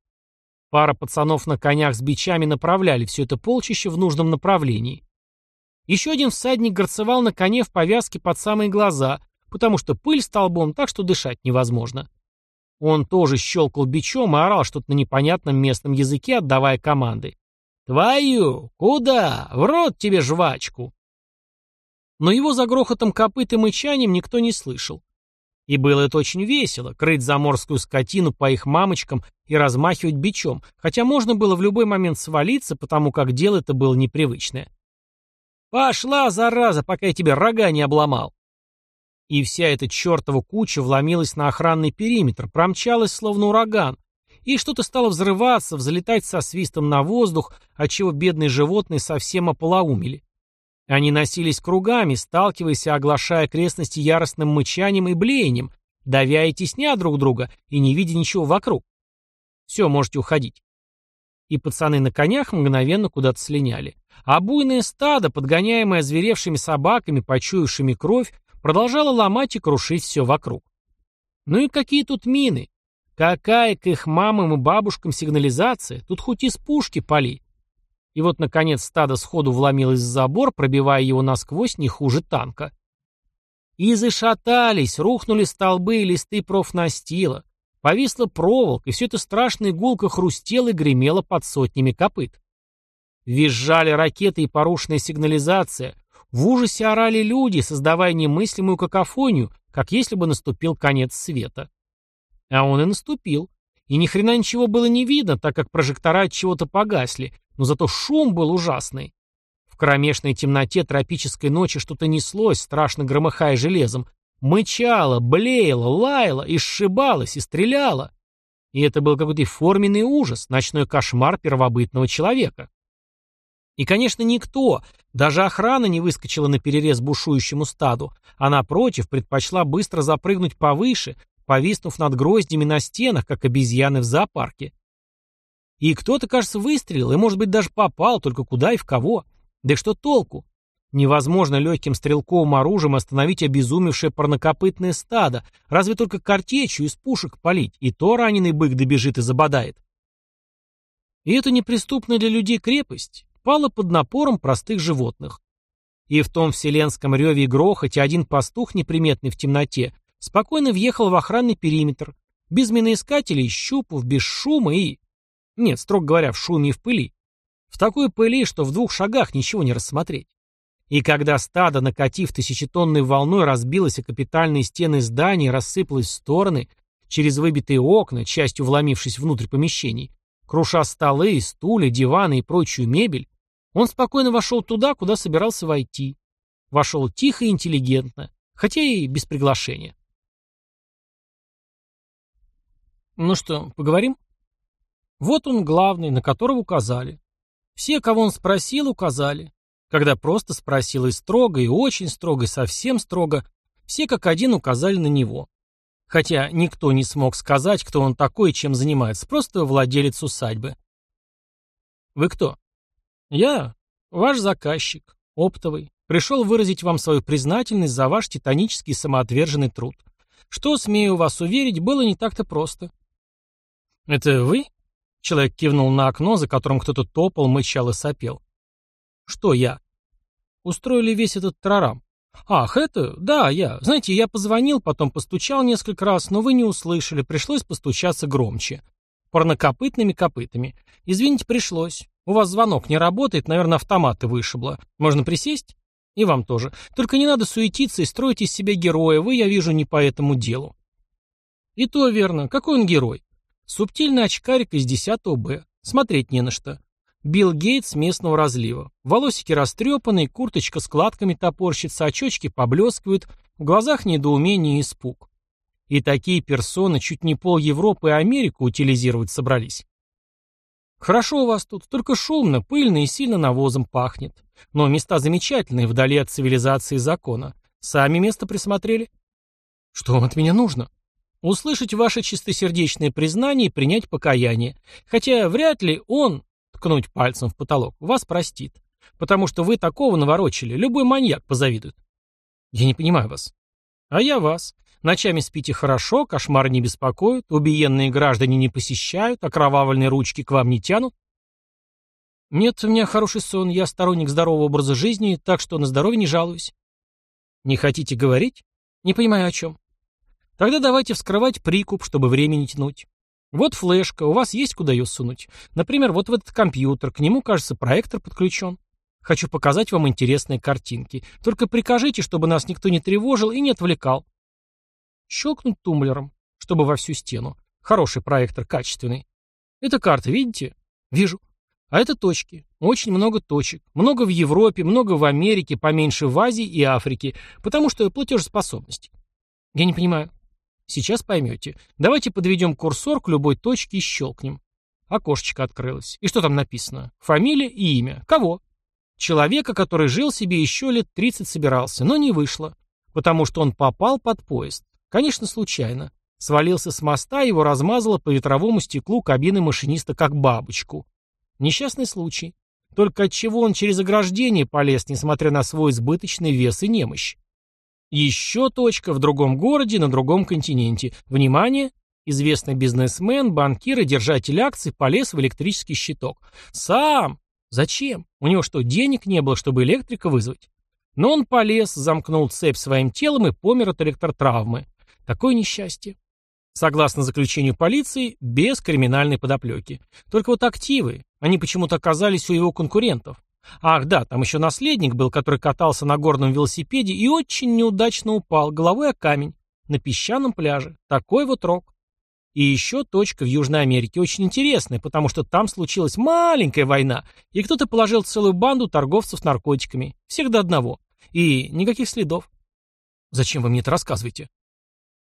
Пара пацанов на конях с бичами направляли все это полчище в нужном направлении. Еще один всадник горцевал на коне в повязке под самые глаза, потому что пыль столбом, так что дышать невозможно. Он тоже щелкал бичом и орал что-то на непонятном местном языке, отдавая команды. «Твою! Куда? В рот тебе жвачку!» Но его за грохотом копыт и мычанием никто не слышал. И было это очень весело, крыть заморскую скотину по их мамочкам и размахивать бичом, хотя можно было в любой момент свалиться, потому как дело это было непривычное. «Пошла, зараза, пока я тебе рога не обломал!» И вся эта чертова куча вломилась на охранный периметр, промчалась словно ураган, и что-то стало взрываться, взлетать со свистом на воздух, отчего бедные животные совсем ополоумели. Они носились кругами, сталкиваясь и оглашая окрестности яростным мычанием и блеянием, давя и тесня друг друга, и не видя ничего вокруг. Все, можете уходить. И пацаны на конях мгновенно куда-то слиняли. А буйное стадо, подгоняемое зверевшими собаками, почуявшими кровь, продолжало ломать и крушить все вокруг. Ну и какие тут мины? Какая к их мамам и бабушкам сигнализация? Тут хоть из пушки пали. И вот, наконец, стадо сходу вломилось в забор, пробивая его насквозь не хуже танка. И зашатались, рухнули столбы и листы профнастила. Повисла проволока, и все это страшно гулко хрустело и гремело под сотнями копыт. Визжали ракеты и порушенная сигнализация. В ужасе орали люди, создавая немыслимую какофонию, как если бы наступил конец света. А он и наступил. И ни хрена ничего было не видно, так как прожектора от чего-то погасли, но зато шум был ужасный. В кромешной темноте тропической ночи что-то неслось, страшно громыхая железом, мычало, блеяло, лаяло, и сшибалось, и стреляло. И это был какой-то форменный ужас, ночной кошмар первобытного человека. И, конечно, никто, даже охрана не выскочила на перерез бушующему стаду, а напротив предпочла быстро запрыгнуть повыше, повиснув над гроздями на стенах, как обезьяны в зоопарке. И кто-то, кажется, выстрелил, и, может быть, даже попал, только куда и в кого. Да что толку? Невозможно легким стрелковым оружием остановить обезумевшее парнокопытное стадо, разве только картечью из пушек полить, и то раненый бык добежит и забодает. И эта неприступная для людей крепость пала под напором простых животных. И в том вселенском реве и грохоте один пастух, неприметный в темноте, спокойно въехал в охранный периметр, без миноискателей, щупов, без шума и... Нет, строго говоря, в шуме и в пыли. В такой пыли, что в двух шагах ничего не рассмотреть. И когда стадо, накатив тысячетонной волной, разбилось о капитальные стены здания и рассыпалось в стороны, через выбитые окна, частью вломившись внутрь помещений, круша столы, стулья, диваны и прочую мебель, он спокойно вошел туда, куда собирался войти. Вошел тихо и интеллигентно, хотя и без приглашения. Ну что, поговорим? Вот он главный, на которого указали. Все, кого он спросил, указали. Когда просто спросил и строго, и очень строго, и совсем строго, все как один указали на него. Хотя никто не смог сказать, кто он такой и чем занимается, просто владелец усадьбы. Вы кто? Я ваш заказчик, оптовый. Пришел выразить вам свою признательность за ваш титанический самоотверженный труд. Что, смею вас уверить, было не так-то просто. Это вы? Человек кивнул на окно, за которым кто-то топал, мычал и сопел. Что я? Устроили весь этот трарам. Ах, это? Да, я. Знаете, я позвонил, потом постучал несколько раз, но вы не услышали, пришлось постучаться громче. Парнокопытными копытами. Извините, пришлось. У вас звонок не работает, наверное, автоматы вышибло. Можно присесть? И вам тоже. Только не надо суетиться и строить из себя героя, вы, я вижу, не по этому делу. И то верно. Какой он герой? Субтильный очкарик из 10 Б. Смотреть не на что. Билл Гейтс местного разлива. Волосики растрепанные, курточка складками топорщится, очечки поблескивают, в глазах недоумение и испуг. И такие персоны чуть не пол Европы и Америку утилизировать собрались. Хорошо у вас тут, только шумно, пыльно и сильно навозом пахнет. Но места замечательные, вдали от цивилизации и закона. Сами место присмотрели? Что вам от меня нужно? Услышать ваше чистосердечное признание и принять покаяние. Хотя вряд ли он, ткнуть пальцем в потолок, вас простит. Потому что вы такого наворочили, любой маньяк позавидует. Я не понимаю вас. А я вас. Ночами спите хорошо, кошмары не беспокоят, убиенные граждане не посещают, окровавленные ручки к вам не тянут. Нет, у меня хороший сон, я сторонник здорового образа жизни, так что на здоровье не жалуюсь. Не хотите говорить? Не понимаю, о чем. Тогда давайте вскрывать прикуп, чтобы время не тянуть. Вот флешка, у вас есть куда ее сунуть? Например, вот в этот компьютер, к нему, кажется, проектор подключен. Хочу показать вам интересные картинки. Только прикажите, чтобы нас никто не тревожил и не отвлекал. Щелкнуть тумблером, чтобы во всю стену. Хороший проектор, качественный. Это карта, видите? Вижу. А это точки. Очень много точек. Много в Европе, много в Америке, поменьше в Азии и Африке, потому что платежеспособность. Я не понимаю. Сейчас поймете. Давайте подведем курсор к любой точке и щелкнем. Окошечко открылось. И что там написано? Фамилия и имя. Кого? Человека, который жил себе еще лет 30 собирался, но не вышло. Потому что он попал под поезд. Конечно, случайно. Свалился с моста, его размазало по ветровому стеклу кабины машиниста как бабочку. Несчастный случай. Только от чего он через ограждение полез, несмотря на свой избыточный вес и немощь. Еще точка в другом городе, на другом континенте. Внимание! Известный бизнесмен, банкир и держатель акций полез в электрический щиток. Сам! Зачем? У него что, денег не было, чтобы электрика вызвать? Но он полез, замкнул цепь своим телом и помер от электротравмы. Такое несчастье. Согласно заключению полиции, без криминальной подоплеки. Только вот активы, они почему-то оказались у его конкурентов. Ах, да, там еще наследник был, который катался на горном велосипеде и очень неудачно упал головой о камень на песчаном пляже. Такой вот рок. И еще точка в Южной Америке очень интересная, потому что там случилась маленькая война, и кто-то положил целую банду торговцев наркотиками. Всех до одного. И никаких следов. Зачем вы мне это рассказываете?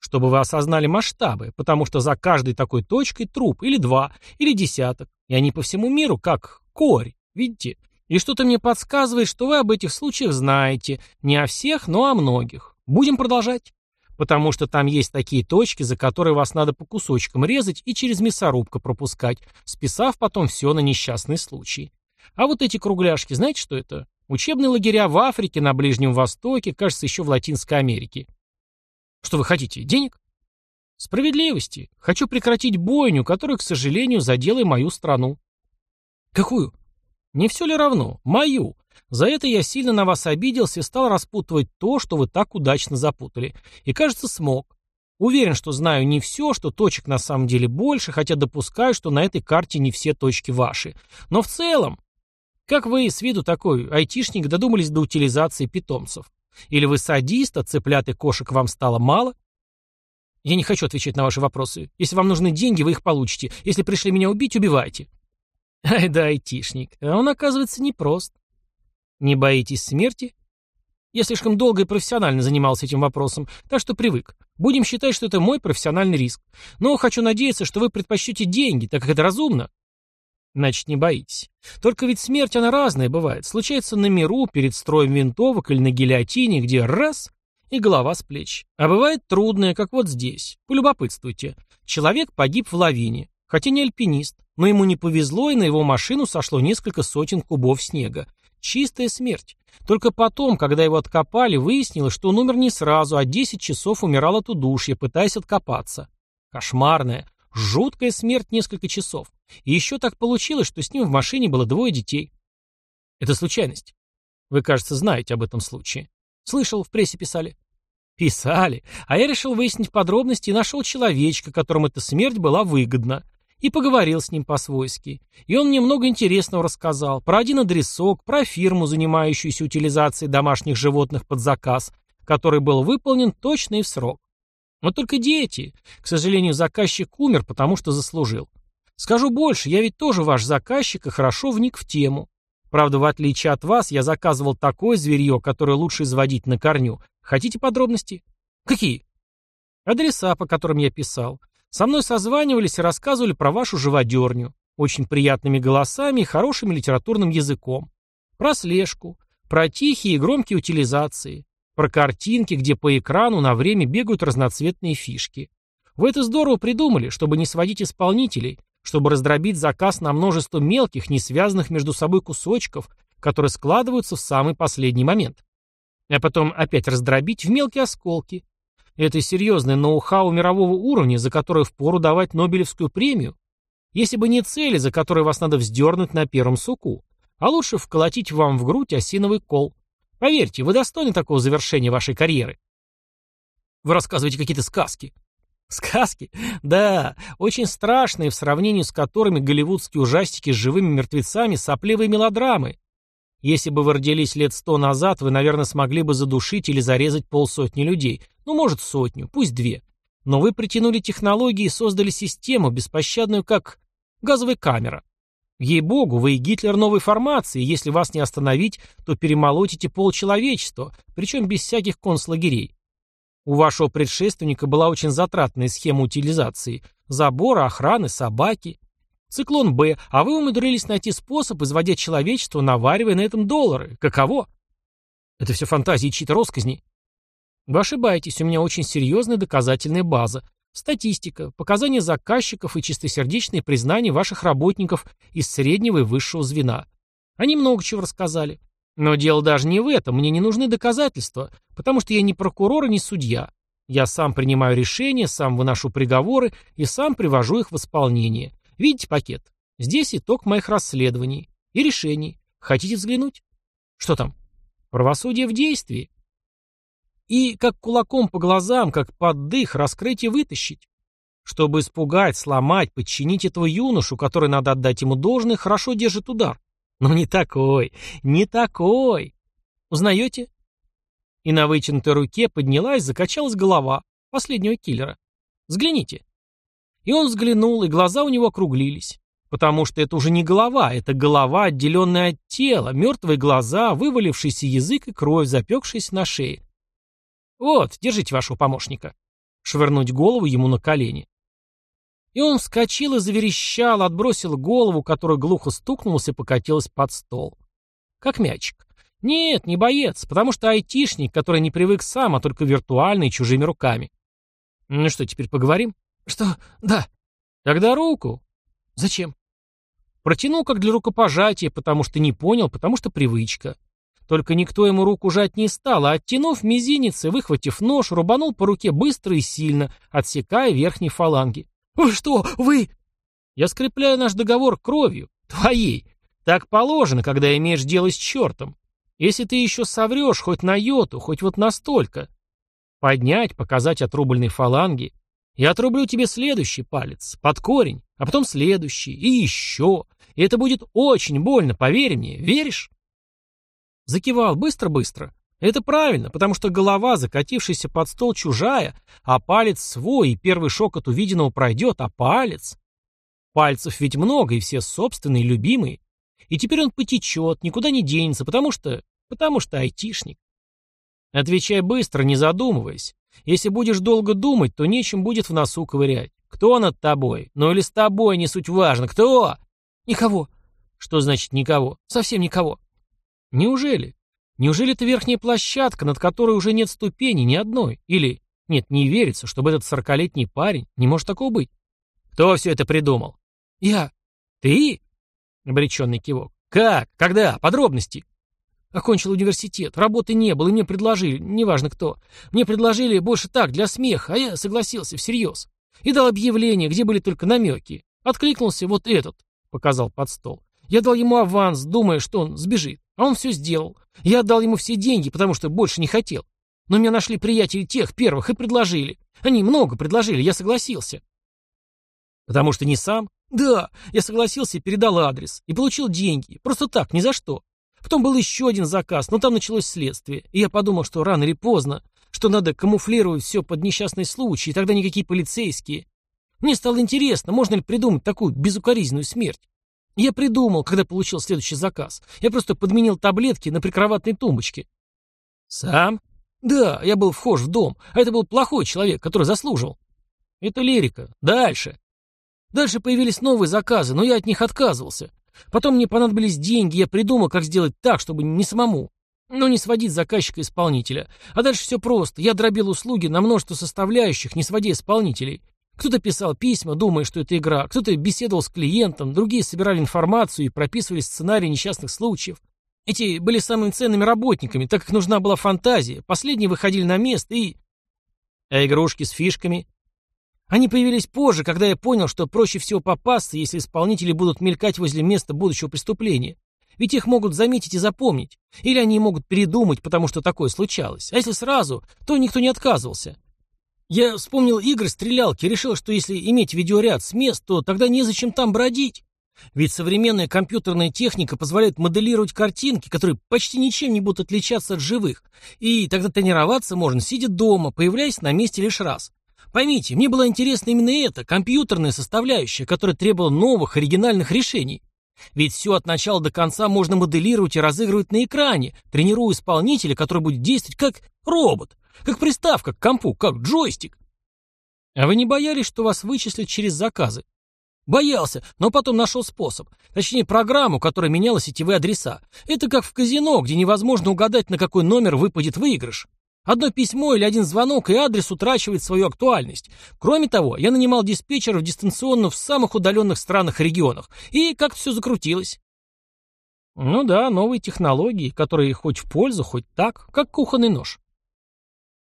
Чтобы вы осознали масштабы, потому что за каждой такой точкой труп, или два, или десяток, и они по всему миру, как корь, видите? И что-то мне подсказывает, что вы об этих случаях знаете. Не о всех, но о многих. Будем продолжать. Потому что там есть такие точки, за которые вас надо по кусочкам резать и через мясорубку пропускать, списав потом все на несчастный случай. А вот эти кругляшки, знаете, что это? Учебные лагеря в Африке, на Ближнем Востоке, кажется, еще в Латинской Америке. Что вы хотите? Денег? Справедливости. Хочу прекратить бойню, которая, к сожалению, задела и мою страну. Какую? Не все ли равно? Мою. За это я сильно на вас обиделся и стал распутывать то, что вы так удачно запутали. И, кажется, смог. Уверен, что знаю не все, что точек на самом деле больше, хотя допускаю, что на этой карте не все точки ваши. Но в целом, как вы с виду такой айтишник додумались до утилизации питомцев? Или вы садист, а цыплят и кошек вам стало мало? Я не хочу отвечать на ваши вопросы. Если вам нужны деньги, вы их получите. Если пришли меня убить, убивайте. Ай да, айтишник. А он, оказывается, непрост. Не боитесь смерти? Я слишком долго и профессионально занимался этим вопросом, так что привык. Будем считать, что это мой профессиональный риск. Но хочу надеяться, что вы предпочтете деньги, так как это разумно. Значит, не боитесь. Только ведь смерть, она разная бывает. Случается на миру, перед строем винтовок или на гильотине, где раз — и голова с плеч. А бывает трудная, как вот здесь. Полюбопытствуйте. Человек погиб в лавине. Хотя не альпинист, но ему не повезло, и на его машину сошло несколько сотен кубов снега. Чистая смерть. Только потом, когда его откопали, выяснилось, что он умер не сразу, а 10 часов умирал от удушья, пытаясь откопаться. Кошмарная, жуткая смерть несколько часов. И еще так получилось, что с ним в машине было двое детей. Это случайность. Вы, кажется, знаете об этом случае. Слышал, в прессе писали. Писали. А я решил выяснить подробности и нашел человечка, которому эта смерть была выгодна и поговорил с ним по-свойски. И он мне много интересного рассказал. Про один адресок, про фирму, занимающуюся утилизацией домашних животных под заказ, который был выполнен точно и в срок. Но только дети. К сожалению, заказчик умер, потому что заслужил. Скажу больше, я ведь тоже ваш заказчик и хорошо вник в тему. Правда, в отличие от вас, я заказывал такое зверье, которое лучше изводить на корню. Хотите подробности? Какие? Адреса, по которым я писал. Со мной созванивались и рассказывали про вашу живодерню, очень приятными голосами и хорошим литературным языком. Про слежку, про тихие и громкие утилизации, про картинки, где по экрану на время бегают разноцветные фишки. Вы это здорово придумали, чтобы не сводить исполнителей, чтобы раздробить заказ на множество мелких, не связанных между собой кусочков, которые складываются в самый последний момент. А потом опять раздробить в мелкие осколки, это серьезное ноу-хау мирового уровня, за которое впору давать Нобелевскую премию. Если бы не цели, за которые вас надо вздернуть на первом суку. а лучше вколотить вам в грудь осиновый кол. Поверьте, вы достойны такого завершения вашей карьеры. Вы рассказываете какие-то сказки. Сказки? Да, очень страшные, в сравнении с которыми голливудские ужастики с живыми мертвецами, сопливые мелодрамы. Если бы вы родились лет сто назад, вы, наверное, смогли бы задушить или зарезать полсотни людей. Ну, может, сотню, пусть две. Но вы притянули технологии и создали систему, беспощадную, как газовая камера. Ей-богу, вы и Гитлер новой формации, если вас не остановить, то перемолотите полчеловечества, причем без всяких концлагерей. У вашего предшественника была очень затратная схема утилизации. Забора, охраны, собаки. Циклон Б, а вы умудрились найти способ, изводя человечество, наваривая на этом доллары. Каково? Это все фантазии чьи-то росказни. Вы ошибаетесь, у меня очень серьезная доказательная база. Статистика, показания заказчиков и чистосердечные признания ваших работников из среднего и высшего звена. Они много чего рассказали. Но дело даже не в этом, мне не нужны доказательства, потому что я не прокурор и не судья. Я сам принимаю решения, сам выношу приговоры и сам привожу их в исполнение. Видите пакет? Здесь итог моих расследований и решений. Хотите взглянуть? Что там? Правосудие в действии. И как кулаком по глазам, как под дых, раскрыть и вытащить. Чтобы испугать, сломать, подчинить этого юношу, который, надо отдать ему должное, хорошо держит удар. Но не такой, не такой. Узнаете? И на вытянутой руке поднялась, закачалась голова последнего киллера. Взгляните. И он взглянул, и глаза у него округлились. Потому что это уже не голова, это голова, отделенная от тела, мертвые глаза, вывалившийся язык и кровь, запекшаяся на шее. Вот, держите вашего помощника. Швырнуть голову ему на колени. И он вскочил и заверещал, отбросил голову, которая глухо стукнулась и покатилась под стол. Как мячик. Нет, не боец, потому что айтишник, который не привык сам, а только виртуально и чужими руками. Ну что, теперь поговорим? Что? Да. Тогда руку. Зачем? Протянул как для рукопожатия, потому что не понял, потому что привычка. Только никто ему руку жать не стал, а оттянув мизинец и выхватив нож, рубанул по руке быстро и сильно, отсекая верхние фаланги. «Вы что, вы...» «Я скрепляю наш договор кровью. Твоей. Так положено, когда имеешь дело с чертом. Если ты еще соврешь хоть на йоту, хоть вот настолько. Поднять, показать отрубленные фаланги. Я отрублю тебе следующий палец, под корень, а потом следующий, и еще. И это будет очень больно, поверь мне. Веришь?» Закивал быстро-быстро. Это правильно, потому что голова, закатившаяся под стол, чужая, а палец свой, и первый шок от увиденного пройдет, а палец... Пальцев ведь много, и все собственные, любимые. И теперь он потечет, никуда не денется, потому что... потому что айтишник. Отвечай быстро, не задумываясь. Если будешь долго думать, то нечем будет в носу ковырять. Кто над тобой? Ну или с тобой, не суть важно. Кто? Никого. Что значит никого? Совсем никого. Неужели? Неужели это верхняя площадка, над которой уже нет ступени ни одной? Или, нет, не верится, чтобы этот сорокалетний парень, не может такого быть. Кто все это придумал? Я. Ты? Обреченный кивок. Как? Когда? Подробности. Окончил университет, работы не было, и мне предложили, неважно кто, мне предложили больше так, для смеха, а я согласился всерьез. И дал объявление, где были только намеки. Откликнулся вот этот, показал под стол. Я дал ему аванс, думая, что он сбежит. А он все сделал. Я отдал ему все деньги, потому что больше не хотел. Но меня нашли приятели тех первых и предложили. Они много предложили, я согласился. Потому что не сам? Да, я согласился и передал адрес. И получил деньги. Просто так, ни за что. Потом был еще один заказ, но там началось следствие. И я подумал, что рано или поздно, что надо камуфлировать все под несчастный случай, и тогда никакие полицейские. Мне стало интересно, можно ли придумать такую безукоризненную смерть. Я придумал, когда получил следующий заказ. Я просто подменил таблетки на прикроватной тумбочке. Сам? Да, я был вхож в дом, а это был плохой человек, который заслужил. Это лирика. Дальше. Дальше появились новые заказы, но я от них отказывался. Потом мне понадобились деньги, я придумал, как сделать так, чтобы не самому. Но не сводить заказчика-исполнителя. А дальше все просто. Я дробил услуги на множество составляющих, не сводя исполнителей. Кто-то писал письма, думая, что это игра, кто-то беседовал с клиентом, другие собирали информацию и прописывали сценарии несчастных случаев. Эти были самыми ценными работниками, так как нужна была фантазия. Последние выходили на место и... А игрушки с фишками? Они появились позже, когда я понял, что проще всего попасться, если исполнители будут мелькать возле места будущего преступления. Ведь их могут заметить и запомнить. Или они могут передумать, потому что такое случалось. А если сразу, то никто не отказывался. Я вспомнил игры стрелялки и решил, что если иметь видеоряд с мест, то тогда незачем там бродить. Ведь современная компьютерная техника позволяет моделировать картинки, которые почти ничем не будут отличаться от живых. И тогда тренироваться можно, сидя дома, появляясь на месте лишь раз. Поймите, мне была интересна именно эта, компьютерная составляющая, которая требовала новых, оригинальных решений. Ведь все от начала до конца можно моделировать и разыгрывать на экране, тренируя исполнителя, который будет действовать как робот, как приставка к компу, как джойстик. А вы не боялись, что вас вычислят через заказы? Боялся, но потом нашел способ. Точнее, программу, которая меняла сетевые адреса. Это как в казино, где невозможно угадать, на какой номер выпадет выигрыш. Одно письмо или один звонок, и адрес утрачивает свою актуальность. Кроме того, я нанимал диспетчеров дистанционно в самых удаленных странах и регионах. И как-то все закрутилось. Ну да, новые технологии, которые хоть в пользу, хоть так, как кухонный нож.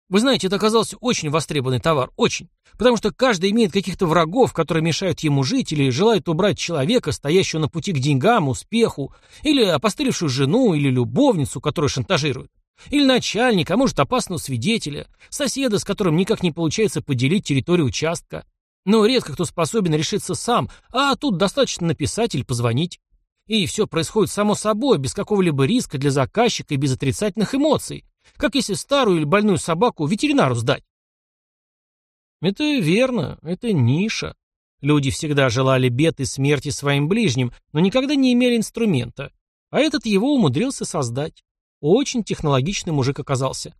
Вы знаете, это оказался очень востребованный товар, очень. Потому что каждый имеет каких-то врагов, которые мешают ему жить или желают убрать человека, стоящего на пути к деньгам, успеху, или опостылевшую жену, или любовницу, которую шантажируют. Или начальника, а может опасного свидетеля, соседа, с которым никак не получается поделить территорию участка. Но редко кто способен решиться сам, а тут достаточно написать или позвонить. И все происходит само собой, без какого-либо риска для заказчика и без отрицательных эмоций. Как если старую или больную собаку ветеринару сдать. Это верно, это ниша. Люди всегда желали бед и смерти своим ближним, но никогда не имели инструмента. А этот его умудрился создать. Очень технологичный мужик оказался.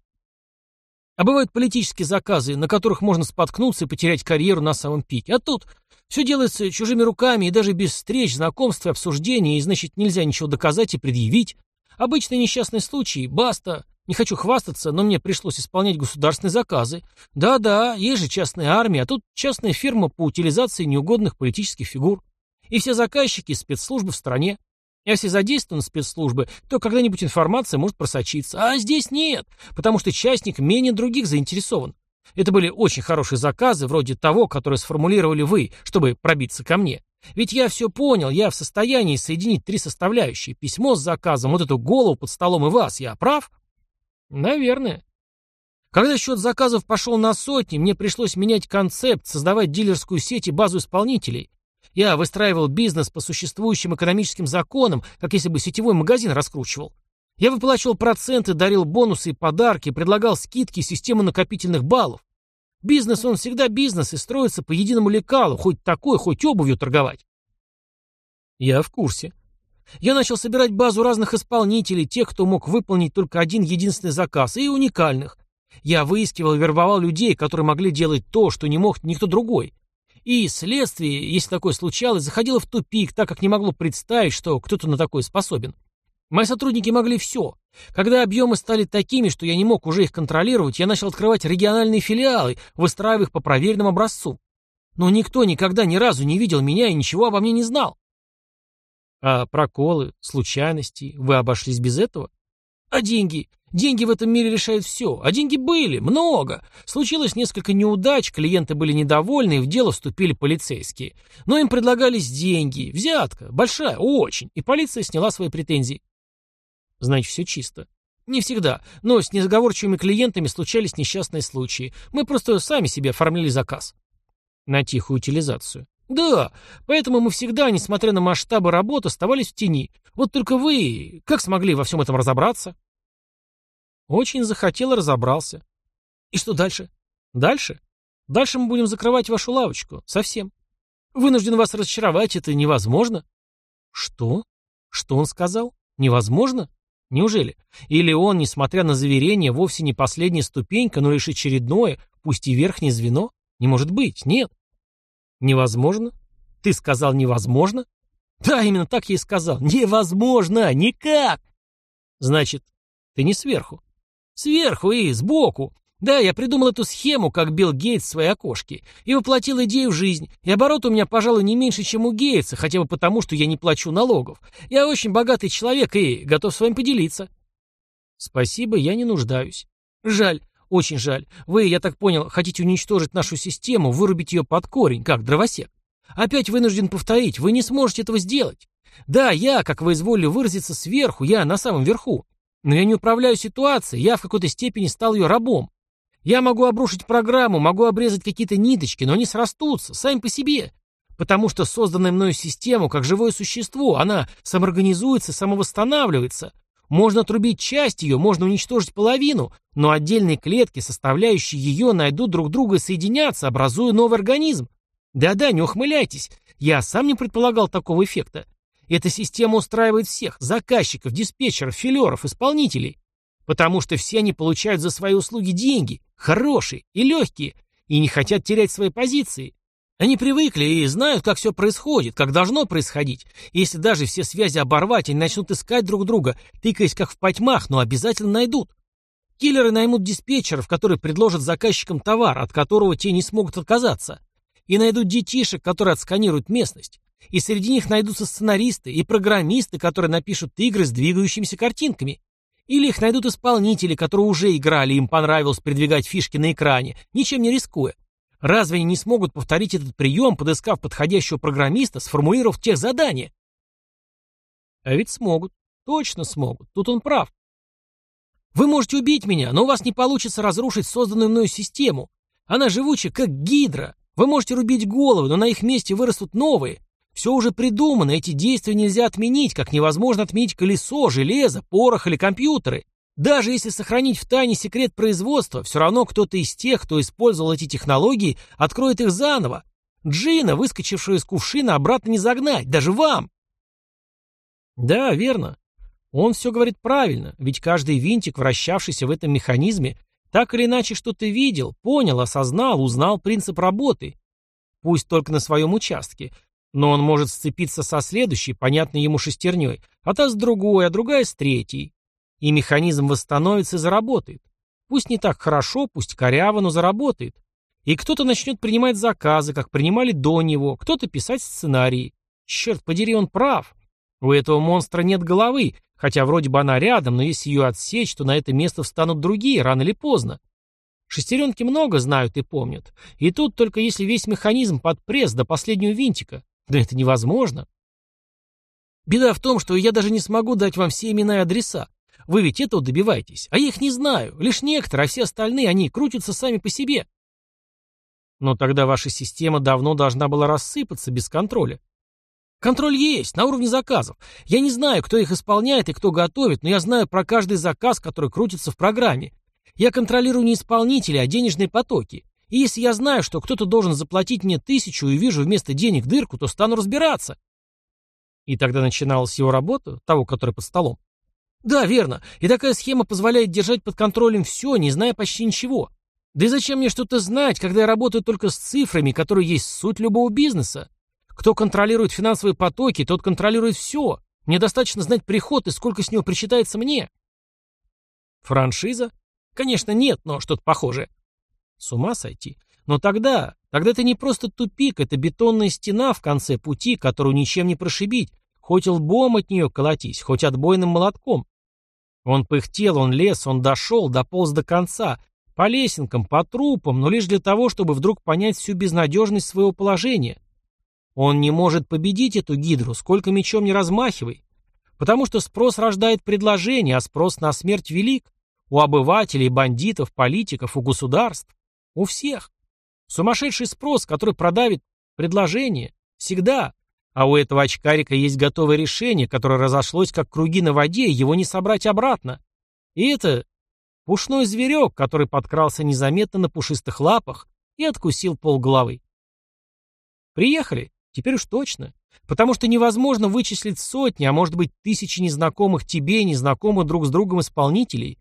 А бывают политические заказы, на которых можно споткнуться и потерять карьеру на самом пике. А тут все делается чужими руками и даже без встреч, знакомств и обсуждений, и значит нельзя ничего доказать и предъявить. Обычный несчастный случай, баста. Не хочу хвастаться, но мне пришлось исполнять государственные заказы. Да-да, есть же частная армия, а тут частная фирма по утилизации неугодных политических фигур. И все заказчики спецслужбы в стране. Если задействованы спецслужбы, то когда-нибудь информация может просочиться. А здесь нет, потому что частник менее других заинтересован. Это были очень хорошие заказы, вроде того, который сформулировали вы, чтобы пробиться ко мне. Ведь я все понял, я в состоянии соединить три составляющие. Письмо с заказом, вот эту голову под столом и вас. Я прав? Наверное. Когда счет заказов пошел на сотни, мне пришлось менять концепт, создавать дилерскую сеть и базу исполнителей. Я выстраивал бизнес по существующим экономическим законам, как если бы сетевой магазин раскручивал. Я выплачивал проценты, дарил бонусы и подарки, предлагал скидки и систему накопительных баллов. Бизнес, он всегда бизнес и строится по единому лекалу, хоть такой, хоть обувью торговать. Я в курсе. Я начал собирать базу разных исполнителей, тех, кто мог выполнить только один единственный заказ, и уникальных. Я выискивал и вербовал людей, которые могли делать то, что не мог никто другой. И следствие, если такое случалось, заходило в тупик, так как не могло представить, что кто-то на такое способен. Мои сотрудники могли все. Когда объемы стали такими, что я не мог уже их контролировать, я начал открывать региональные филиалы, выстраивая их по проверенному образцу. Но никто никогда ни разу не видел меня и ничего обо мне не знал. А проколы, случайности, вы обошлись без этого? А деньги? Деньги в этом мире решают все. А деньги были, много. Случилось несколько неудач, клиенты были недовольны, и в дело вступили полицейские. Но им предлагались деньги, взятка, большая, очень, и полиция сняла свои претензии. Значит, все чисто. Не всегда, но с незаговорчивыми клиентами случались несчастные случаи. Мы просто сами себе оформили заказ. На тихую утилизацию. Да, поэтому мы всегда, несмотря на масштабы работы, оставались в тени. Вот только вы как смогли во всем этом разобраться? Очень захотел и разобрался. И что дальше? Дальше? Дальше мы будем закрывать вашу лавочку. Совсем. Вынужден вас разочаровать, это невозможно. Что? Что он сказал? Невозможно? Неужели? Или он, несмотря на заверение, вовсе не последняя ступенька, но лишь очередное, пусть и верхнее звено? Не может быть, нет. Невозможно? Ты сказал невозможно? Да, именно так я и сказал. Невозможно, никак. Значит, ты не сверху. Сверху и сбоку. Да, я придумал эту схему, как Билл Гейтс в своей окошке, и воплотил идею в жизнь. И оборот у меня, пожалуй, не меньше, чем у Гейтса, хотя бы потому, что я не плачу налогов. Я очень богатый человек и готов с вами поделиться. Спасибо, я не нуждаюсь. Жаль, очень жаль. Вы, я так понял, хотите уничтожить нашу систему, вырубить ее под корень, как дровосек. Опять вынужден повторить, вы не сможете этого сделать. Да, я, как вы изволили выразиться, сверху, я на самом верху. Но я не управляю ситуацией, я в какой-то степени стал ее рабом. Я могу обрушить программу, могу обрезать какие-то ниточки, но они срастутся, сами по себе. Потому что созданная мною система, как живое существо, она самоорганизуется, самовосстанавливается. Можно отрубить часть ее, можно уничтожить половину, но отдельные клетки, составляющие ее, найдут друг друга и соединятся, образуя новый организм. Да-да, не ухмыляйтесь, я сам не предполагал такого эффекта. Эта система устраивает всех – заказчиков, диспетчеров, филеров, исполнителей. Потому что все они получают за свои услуги деньги, хорошие и легкие, и не хотят терять свои позиции. Они привыкли и знают, как все происходит, как должно происходить. если даже все связи оборвать, они начнут искать друг друга, тыкаясь как в потьмах, но обязательно найдут. Киллеры наймут диспетчеров, которые предложат заказчикам товар, от которого те не смогут отказаться. И найдут детишек, которые отсканируют местность. И среди них найдутся сценаристы и программисты, которые напишут игры с двигающимися картинками. Или их найдут исполнители, которые уже играли, им понравилось передвигать фишки на экране, ничем не рискуя. Разве они не смогут повторить этот прием, подыскав подходящего программиста, сформулировав тех задания? А ведь смогут. Точно смогут. Тут он прав. Вы можете убить меня, но у вас не получится разрушить созданную мною систему. Она живучая, как гидра. Вы можете рубить головы, но на их месте вырастут новые. Все уже придумано, эти действия нельзя отменить, как невозможно отменить колесо, железо, порох или компьютеры. Даже если сохранить в тайне секрет производства, все равно кто-то из тех, кто использовал эти технологии, откроет их заново. Джина, выскочившего из кувшина, обратно не загнать, даже вам. Да, верно. Он все говорит правильно, ведь каждый винтик, вращавшийся в этом механизме, так или иначе что-то видел, понял, осознал, узнал принцип работы. Пусть только на своем участке, но он может сцепиться со следующей, понятной ему шестерней, а та с другой, а другая с третьей. И механизм восстановится и заработает. Пусть не так хорошо, пусть коряво, но заработает. И кто-то начнет принимать заказы, как принимали до него, кто-то писать сценарии. Черт подери, он прав. У этого монстра нет головы, хотя вроде бы она рядом, но если ее отсечь, то на это место встанут другие, рано или поздно. Шестеренки много знают и помнят. И тут только если весь механизм под пресс до последнего винтика. Да это невозможно. Беда в том, что я даже не смогу дать вам все имена и адреса. Вы ведь этого добиваетесь. А я их не знаю. Лишь некоторые, а все остальные, они крутятся сами по себе. Но тогда ваша система давно должна была рассыпаться без контроля. Контроль есть, на уровне заказов. Я не знаю, кто их исполняет и кто готовит, но я знаю про каждый заказ, который крутится в программе. Я контролирую не исполнители, а денежные потоки. И если я знаю, что кто-то должен заплатить мне тысячу и вижу вместо денег дырку, то стану разбираться. И тогда начиналась его работа, того, который под столом. Да, верно. И такая схема позволяет держать под контролем все, не зная почти ничего. Да и зачем мне что-то знать, когда я работаю только с цифрами, которые есть суть любого бизнеса? Кто контролирует финансовые потоки, тот контролирует все. Мне достаточно знать приход и сколько с него причитается мне. Франшиза? Конечно, нет, но что-то похожее. С ума сойти. Но тогда, тогда это не просто тупик, это бетонная стена в конце пути, которую ничем не прошибить, хоть лбом от нее колотись, хоть отбойным молотком. Он пыхтел, он лез, он дошел, дополз до конца, по лесенкам, по трупам, но лишь для того, чтобы вдруг понять всю безнадежность своего положения. Он не может победить эту гидру, сколько мечом не размахивай, потому что спрос рождает предложение, а спрос на смерть велик. У обывателей, бандитов, политиков, у государств. У всех. Сумасшедший спрос, который продавит предложение. Всегда. А у этого очкарика есть готовое решение, которое разошлось как круги на воде, его не собрать обратно. И это пушной зверек, который подкрался незаметно на пушистых лапах и откусил полголовы. Приехали. Теперь уж точно. Потому что невозможно вычислить сотни, а может быть тысячи незнакомых тебе и незнакомых друг с другом исполнителей.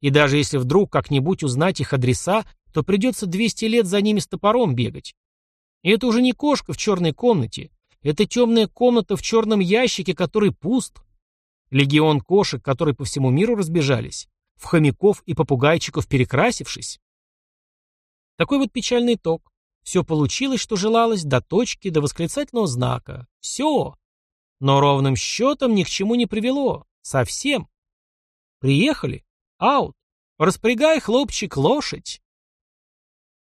И даже если вдруг как-нибудь узнать их адреса, то придется 200 лет за ними с топором бегать. И это уже не кошка в черной комнате. Это темная комната в черном ящике, который пуст. Легион кошек, которые по всему миру разбежались. В хомяков и попугайчиков перекрасившись. Такой вот печальный итог. Все получилось, что желалось, до точки, до восклицательного знака. Все. Но ровным счетом ни к чему не привело. Совсем. Приехали. Аут. Распрягай, хлопчик, лошадь.